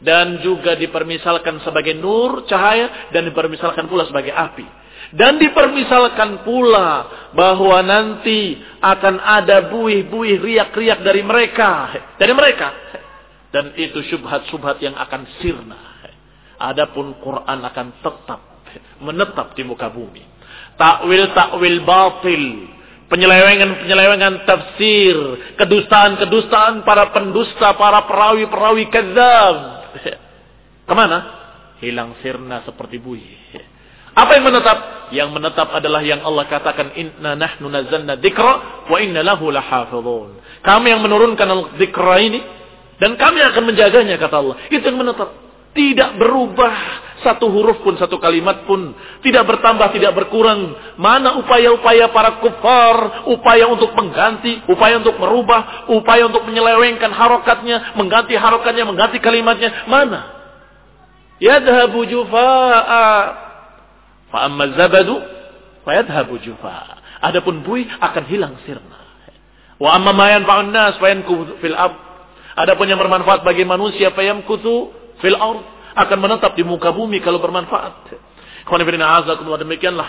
dan juga dipermisalkan sebagai nur cahaya dan dipermisalkan pula sebagai api. Dan dipermisalkan pula bahwa nanti akan ada buih-buih riak-riak dari mereka. Dari mereka. Dan itu syubhat-syubhat yang akan sirna. Adapun Quran akan tetap menetap di muka bumi. Takwil-takwil batil penyelewengan-penyelewengan tafsir, kedustaan-kedustaan para pendusta, para perawi-perawi kezab. [LAUGHS] Ke mana? Hilang sirna seperti buih. [LAUGHS] Apa yang menetap? Yang menetap adalah yang Allah katakan inna nahnu nazzalna dzikra wa inna lahu lahafizun. Kami yang menurunkan dzikra ini dan kami akan menjaganya kata Allah. Itu yang menetap. Tidak berubah satu huruf pun, satu kalimat pun. Tidak bertambah, tidak berkurang. Mana upaya-upaya para kufar. Upaya untuk mengganti, upaya untuk merubah, upaya untuk menyelewengkan harokatnya, mengganti harokatnya, mengganti kalimatnya. Mana? Yadhabu jufa'a. Fa'amma zabadu. Fa'yadhabu jufa'a. Adapun buih akan hilang sirna. Wa amma mayan fa'un nas fa'yanku fil ab. Adapun yang bermanfaat bagi manusia fa'yamkutu fil ard akan menetap di muka bumi kalau bermanfaat. demikianlah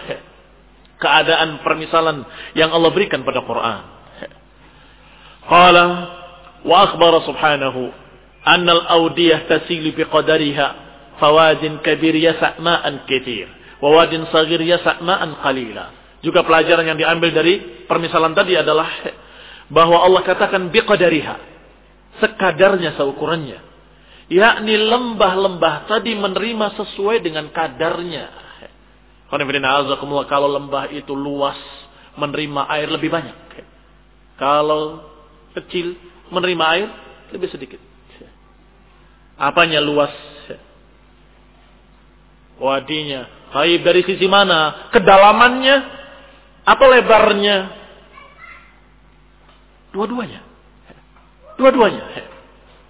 keadaan permisalan yang Allah berikan pada Quran. Qala wa akhbara subhanahu anna al-awdiyah tasilu biqadariha fawadin kabir yasa' ma'an kathir wa wadin saghir yasa' ma'an qalila. Juga pelajaran yang diambil dari permisalan tadi adalah bahwa Allah katakan biqadariha sekadarnya seukurannya yakni lembah-lembah tadi menerima sesuai dengan kadarnya. Kalau lembah itu luas, menerima air lebih banyak. Kalau kecil menerima air lebih sedikit. Apanya luas? Wadinya. Baik dari sisi mana? Kedalamannya? Atau lebarnya? Dua-duanya. Dua-duanya.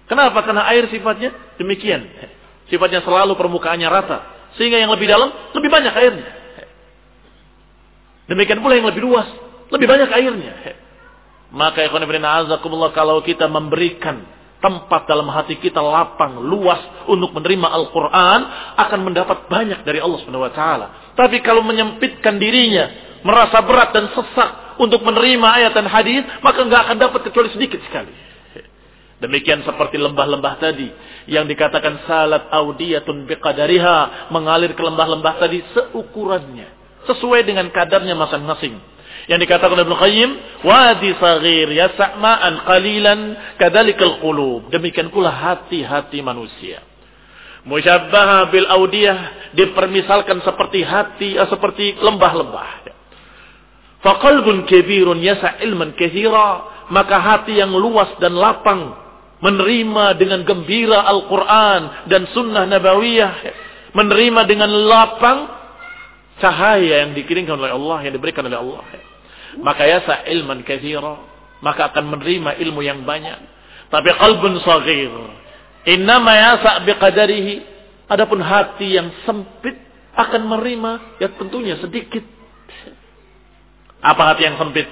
Kenapa? Karena air sifatnya demikian. Sifatnya selalu permukaannya rata. Sehingga yang lebih dalam, lebih banyak airnya. Demikian pula yang lebih luas, lebih banyak airnya. Maka azakumullah kalau kita memberikan tempat dalam hati kita lapang, luas untuk menerima Al-Quran, akan mendapat banyak dari Allah Taala. Tapi kalau menyempitkan dirinya, merasa berat dan sesak untuk menerima ayat dan hadis, maka nggak akan dapat kecuali sedikit sekali. Demikian seperti lembah-lembah tadi yang dikatakan salat audiyatun biqadariha mengalir ke lembah-lembah tadi seukurannya sesuai dengan kadarnya masing-masing. Yang dikatakan Ibnu Qayyim, wadi saghir yas'ma'an qalilan kadzalikal qulub. Demikian pula hati-hati manusia. Musyabbaha bil audiyah dipermisalkan seperti hati eh, seperti lembah-lembah. Faqalbun kabirun yasa' ilman kathira, maka hati yang luas dan lapang menerima dengan gembira Al-Quran dan sunnah nabawiyah, menerima dengan lapang cahaya yang dikirimkan oleh Allah, yang diberikan oleh Allah. Maka yasa ilman kathira, maka akan menerima ilmu yang banyak. Tapi qalbun saghir, innama yasa biqadarihi. Adapun hati yang sempit akan menerima ya tentunya sedikit. Apa hati yang sempit?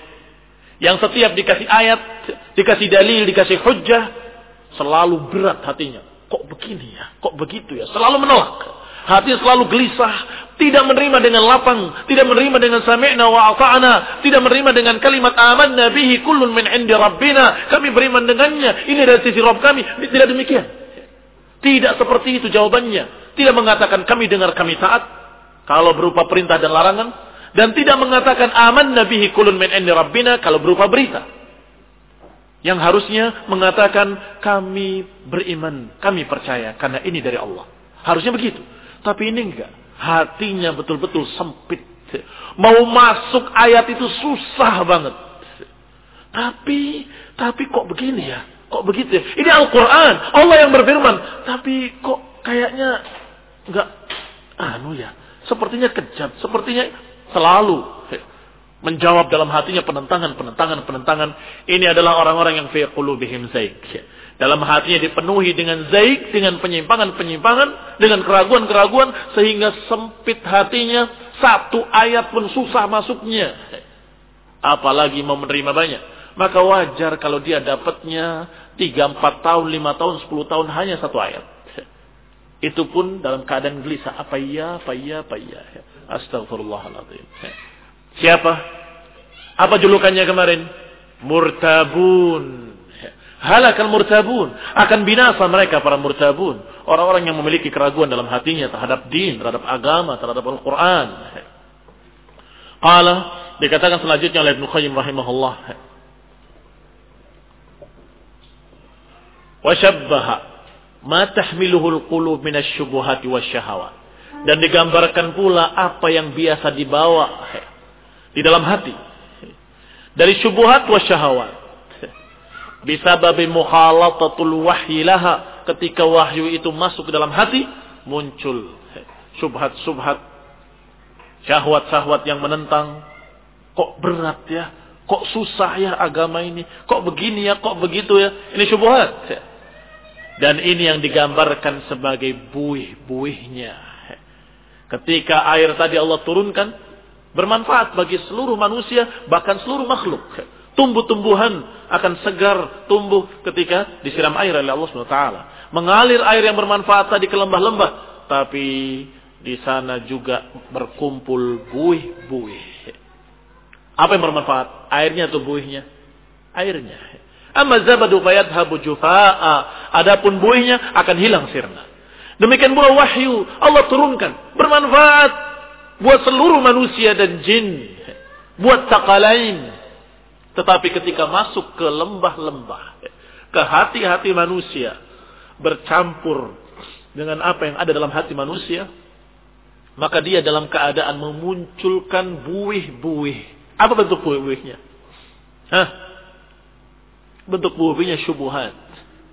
Yang setiap dikasih ayat, dikasih dalil, dikasih hujjah, selalu berat hatinya. Kok begini ya? Kok begitu ya? Selalu menolak. Hati selalu gelisah, tidak menerima dengan lapang, tidak menerima dengan sami'na wa ata'na, tidak menerima dengan kalimat amanna bihi kullun min indi rabbina. Kami beriman dengannya, ini dari sisi Rabb kami. Tidak demikian. Tidak seperti itu jawabannya. Tidak mengatakan kami dengar kami taat kalau berupa perintah dan larangan dan tidak mengatakan amanna bihi kullun min indi rabbina kalau berupa berita. Yang harusnya mengatakan kami beriman, kami percaya karena ini dari Allah. Harusnya begitu. Tapi ini enggak. Hatinya betul-betul sempit. Mau masuk ayat itu susah banget. Tapi, tapi kok begini ya? Kok begitu ya? Ini Al-Quran. Allah yang berfirman. Tapi kok kayaknya enggak, anu ya. Sepertinya kejam. Sepertinya selalu menjawab dalam hatinya penentangan, penentangan, penentangan. Ini adalah orang-orang yang fi qulubihim zaik. Dalam hatinya dipenuhi dengan zaik, dengan penyimpangan-penyimpangan, dengan keraguan-keraguan, sehingga sempit hatinya, satu ayat pun susah masuknya. Apalagi mau menerima banyak. Maka wajar kalau dia dapatnya 3, 4 tahun, 5 tahun, 10 tahun hanya satu ayat. Itu pun dalam keadaan gelisah. Apa iya, apa iya, apa iya. Astagfirullahaladzim. Siapa? Apa julukannya kemarin? Murtabun halakal murtabun. Akan binasa mereka para murtabun. Orang-orang yang memiliki keraguan dalam hatinya terhadap din, terhadap agama, terhadap Al-Quran. Qala, dikatakan selanjutnya oleh Ibn Qayyim rahimahullah. Washabbaha ma tahmiluhu al-qulub min asy-syubuhati wasyahawat. Dan digambarkan pula apa yang biasa dibawa di dalam hati. Dari syubuhat wasyahawat bisababi mukhalatatul wahyi laha. Ketika wahyu itu masuk ke dalam hati muncul subhat-subhat syahwat-syahwat yang menentang. Kok berat ya? Kok susah ya agama ini? Kok begini ya? Kok begitu ya? Ini syubhat. Dan ini yang digambarkan sebagai buih-buihnya. Ketika air tadi Allah turunkan bermanfaat bagi seluruh manusia bahkan seluruh makhluk Tumbuh-tumbuhan akan segar tumbuh ketika disiram air oleh Allah SWT. Mengalir air yang bermanfaat tadi ke lembah-lembah. Tapi di sana juga berkumpul buih-buih. Apa yang bermanfaat? Airnya atau buihnya? Airnya. Amma zabadu fayadhabu jufa'a. Adapun buihnya akan hilang sirna. Demikian pula wahyu Allah turunkan. Bermanfaat buat seluruh manusia dan jin. Buat takalain tetapi ketika masuk ke lembah-lembah, ke hati-hati manusia, bercampur dengan apa yang ada dalam hati manusia, maka dia dalam keadaan memunculkan buih-buih. Apa bentuk buih-buihnya? Hah? Bentuk buahnya syubuhat.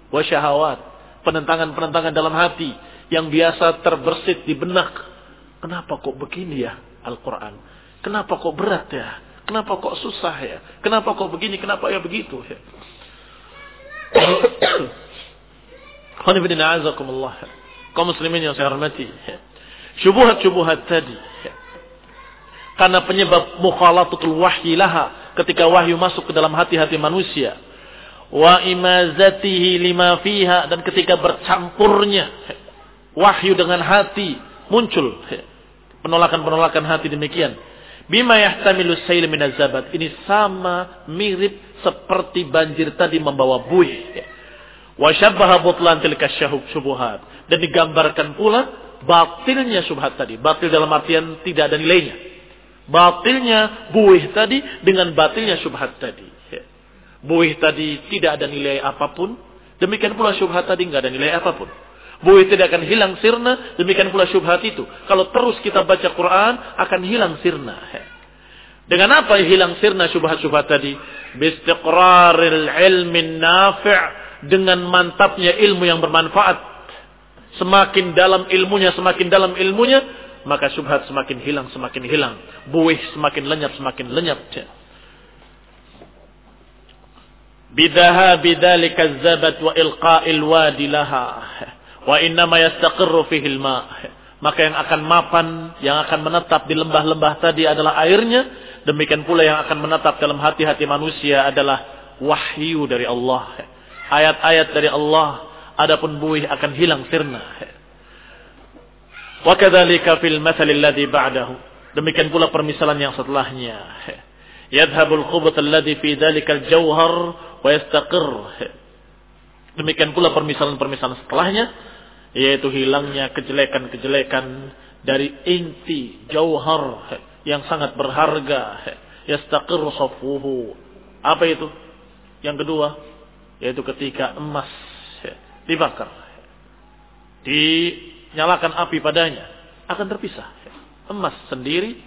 Wasyahawat. Penentangan-penentangan dalam hati. Yang biasa terbersit di benak. Kenapa kok begini ya Al-Quran? Kenapa kok berat ya? Kenapa kok susah ya? Kenapa kok begini? Kenapa ya begitu ya? [COUGHS] Kau muslimin yang saya hormati. Syubuhat-syubuhat tadi. Karena penyebab mukhalatatul wahyi laha. Ketika wahyu masuk ke dalam hati-hati manusia. Wa imazatihi lima fiha. Dan ketika bercampurnya. Wahyu dengan hati. Muncul. Penolakan-penolakan hati demikian. Bima yahtamilu sayl minazabat. Ini sama mirip seperti banjir tadi membawa buih. Wa syabbaha butlan tilka syubuhat. Dan digambarkan pula batilnya syubhat tadi. Batil dalam artian tidak ada nilainya. Batilnya buih tadi dengan batilnya syubhat tadi. Buih tadi tidak ada nilai apa pun. Demikian pula syubhat tadi nggak ada nilai apa pun. Buih tidak akan hilang sirna. Demikian pula syubhat itu. Kalau terus kita baca Quran akan hilang sirna. Dengan apa hilang sirna syubhat-syubhat tadi? Bistiqraril ilmin nafi' dengan mantapnya ilmu yang bermanfaat. Semakin dalam ilmunya, semakin dalam ilmunya, maka subhat semakin hilang, semakin hilang. Buih semakin lenyap, semakin lenyap. Bidaha bidalika zabat wa ilqa'il wadi Wa innama yastaqirru fihil ma' maka yang akan mapan, yang akan menetap di lembah-lembah tadi adalah airnya. Demikian pula yang akan menetap dalam hati-hati manusia adalah wahyu dari Allah. Ayat-ayat dari Allah adapun buih akan hilang sirna. Wa kadzalika fil mathal alladhi ba'dahu. Demikian pula permisalan yang setelahnya. Yadhhabul khubuth alladhi fi dhalikal jawhar wa yastaqir demikian pula permisalan-permisalan setelahnya yaitu hilangnya kejelekan-kejelekan dari inti jauhar yang sangat berharga. Yastaqir safuhu apa itu? Yang kedua yaitu ketika emas dibakar. Dinyalakan api padanya akan terpisah. Emas sendiri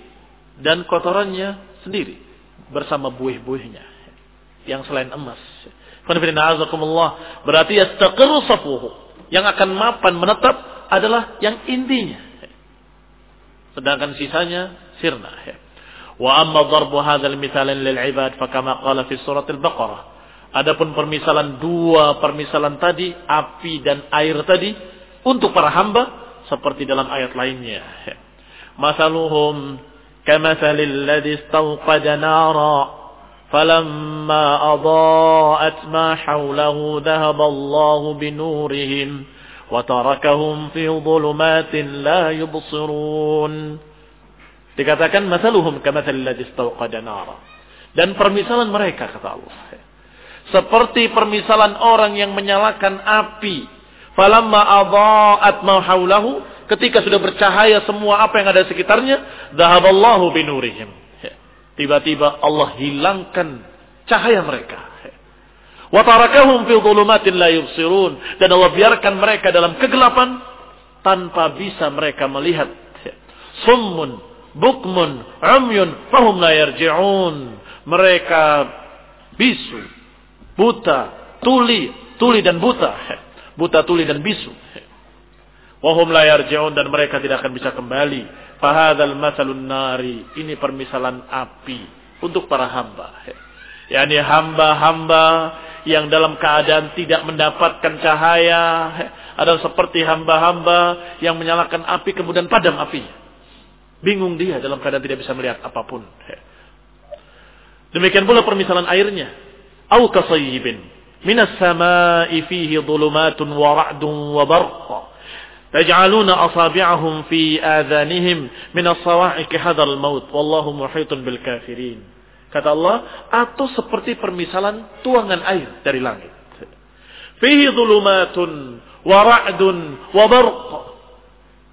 dan kotorannya sendiri bersama buih-buihnya yang selain emas. Berarti yastaqirru safuhu yang akan mapan menetap adalah yang intinya. Sedangkan sisanya sirna. Wa amma darbu hadzal mithalan lil ibad fakama qala fi surat al-baqarah Adapun permisalan dua permisalan tadi, api dan air tadi untuk para hamba seperti dalam ayat lainnya. Masaluhum kamathalil ladzi istawqada nara فلما أضاءت ما حوله ذهب الله بنورهم وتركهم في ظلمات لا يبصرون dikatakan masaluhum kamathalil ladzi istawqada nara dan permisalan mereka kata Allah seperti permisalan orang yang menyalakan api. Falamma adha'at ma haulahu, ketika sudah bercahaya semua apa yang ada di sekitarnya, dhahaballahu binurihim. Tiba-tiba Allah hilangkan cahaya mereka. Wa tarakahum fi dhulumatin la yubsirun dan Allah biarkan mereka dalam kegelapan tanpa bisa mereka melihat. Summun, bukmun, umyun, fahum la yarji'un. Mereka bisu, buta, tuli, tuli dan buta, buta, tuli dan bisu. Wahum la yarji'un dan mereka tidak akan bisa kembali fahadal masalun nari. Ini permisalan api untuk para hamba. Yani hamba-hamba yang dalam keadaan tidak mendapatkan cahaya adalah seperti hamba-hamba yang menyalakan api kemudian padam apinya. Bingung dia dalam keadaan tidak bisa melihat apa pun. Demikian pula permisalan airnya. Au kasayyibin minas sama'i fihi dhulumatun wa ra'dun wa barqa yaj'aluna أصابعهم fi آذانهم min as-sawa'iqi الموت maut wallahu بالكافرين bil kafirin. Kata Allah, atau seperti permisalan tuangan air dari langit. Fihi dhulumatun wa ra'dun wa barq.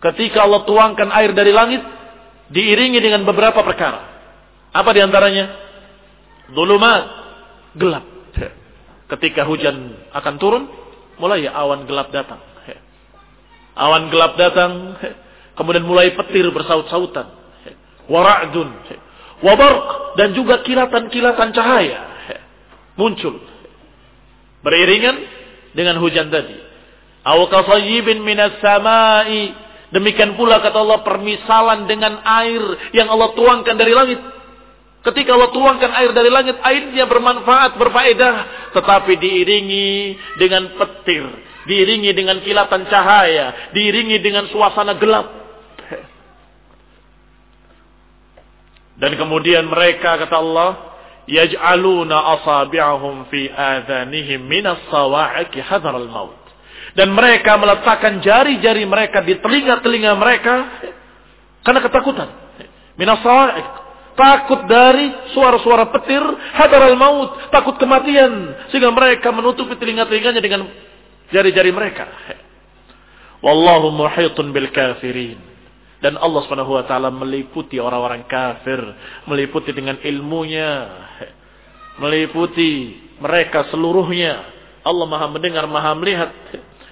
Ketika Allah tuangkan air dari langit, diiringi dengan beberapa perkara. Apa di antaranya? Dhulumat, gelap. Ketika hujan akan turun, mulai awan gelap datang Awan gelap datang, kemudian mulai petir bersaut-sautan. Wara'dun, wabarq, dan juga kilatan-kilatan cahaya muncul. Beriringan dengan hujan tadi. Aw kasayyibin minas samai. Demikian pula kata Allah permisalan dengan air yang Allah tuangkan dari langit. Ketika Allah tuangkan air dari langit, airnya bermanfaat, berfaedah. Tetapi diiringi dengan petir. Diiringi dengan kilatan cahaya. Diiringi dengan suasana gelap. Dan kemudian mereka, kata Allah, yaj'aluna asabi'ahum fi adhanihim minas sawa'iki hadar al-maut. Dan mereka meletakkan jari-jari mereka di telinga-telinga mereka karena ketakutan. Minas sawa'ik takut dari suara-suara petir, hadar al-maut, takut kematian, sehingga mereka menutupi telinga-telinganya dengan jari-jari mereka. Wallahu muhitun bil kafirin. Dan Allah Subhanahu wa taala meliputi orang-orang kafir, meliputi dengan ilmunya, meliputi mereka seluruhnya. Allah Maha mendengar, Maha melihat.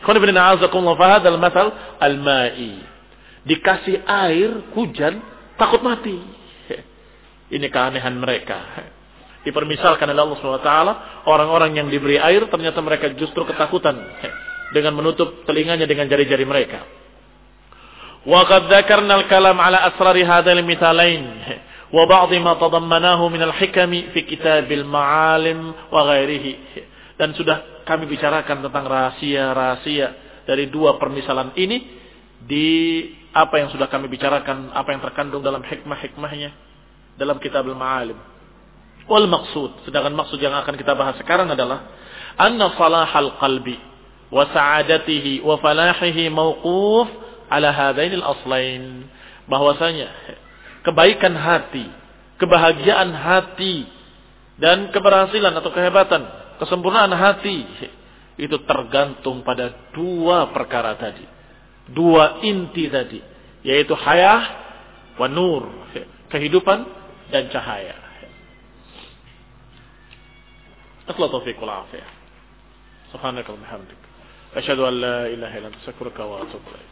Qul inna a'azakumullah fa hadzal mathal al-ma'i. Dikasih air hujan takut mati. Ini keanehan mereka. Dipermisalkan oleh Allah SWT, orang-orang yang diberi air ternyata mereka justru ketakutan dengan menutup telinganya dengan jari-jari mereka. Al-kalam ala asrari hadzal mithalain wa ba'd ma tadammanahu min al-hikami fi kitabil ma'alim wa ghairihi. Dan sudah kami bicarakan tentang rahasia-rahasia dari dua permisalan ini di apa yang sudah kami bicarakan, apa yang terkandung dalam hikmah-hikmahnya dalam kitab al-ma'alim. Wal maksud, sedangkan maksud yang akan kita bahas sekarang adalah anna salahal qalbi wa sa'adatihi wa falahihi mauquf ala hadain al-aslain. Bahwasanya kebaikan hati, kebahagiaan hati dan keberhasilan atau kehebatan, kesempurnaan hati itu tergantung pada dua perkara tadi. Dua inti tadi, yaitu hayah wa nur, kehidupan dan cahaya. Akhla taufiq wal afiyah. Subhanaka wa bihamdik. Asyhadu an la ilaha illa anta astaghfiruka wa atubu ilaik.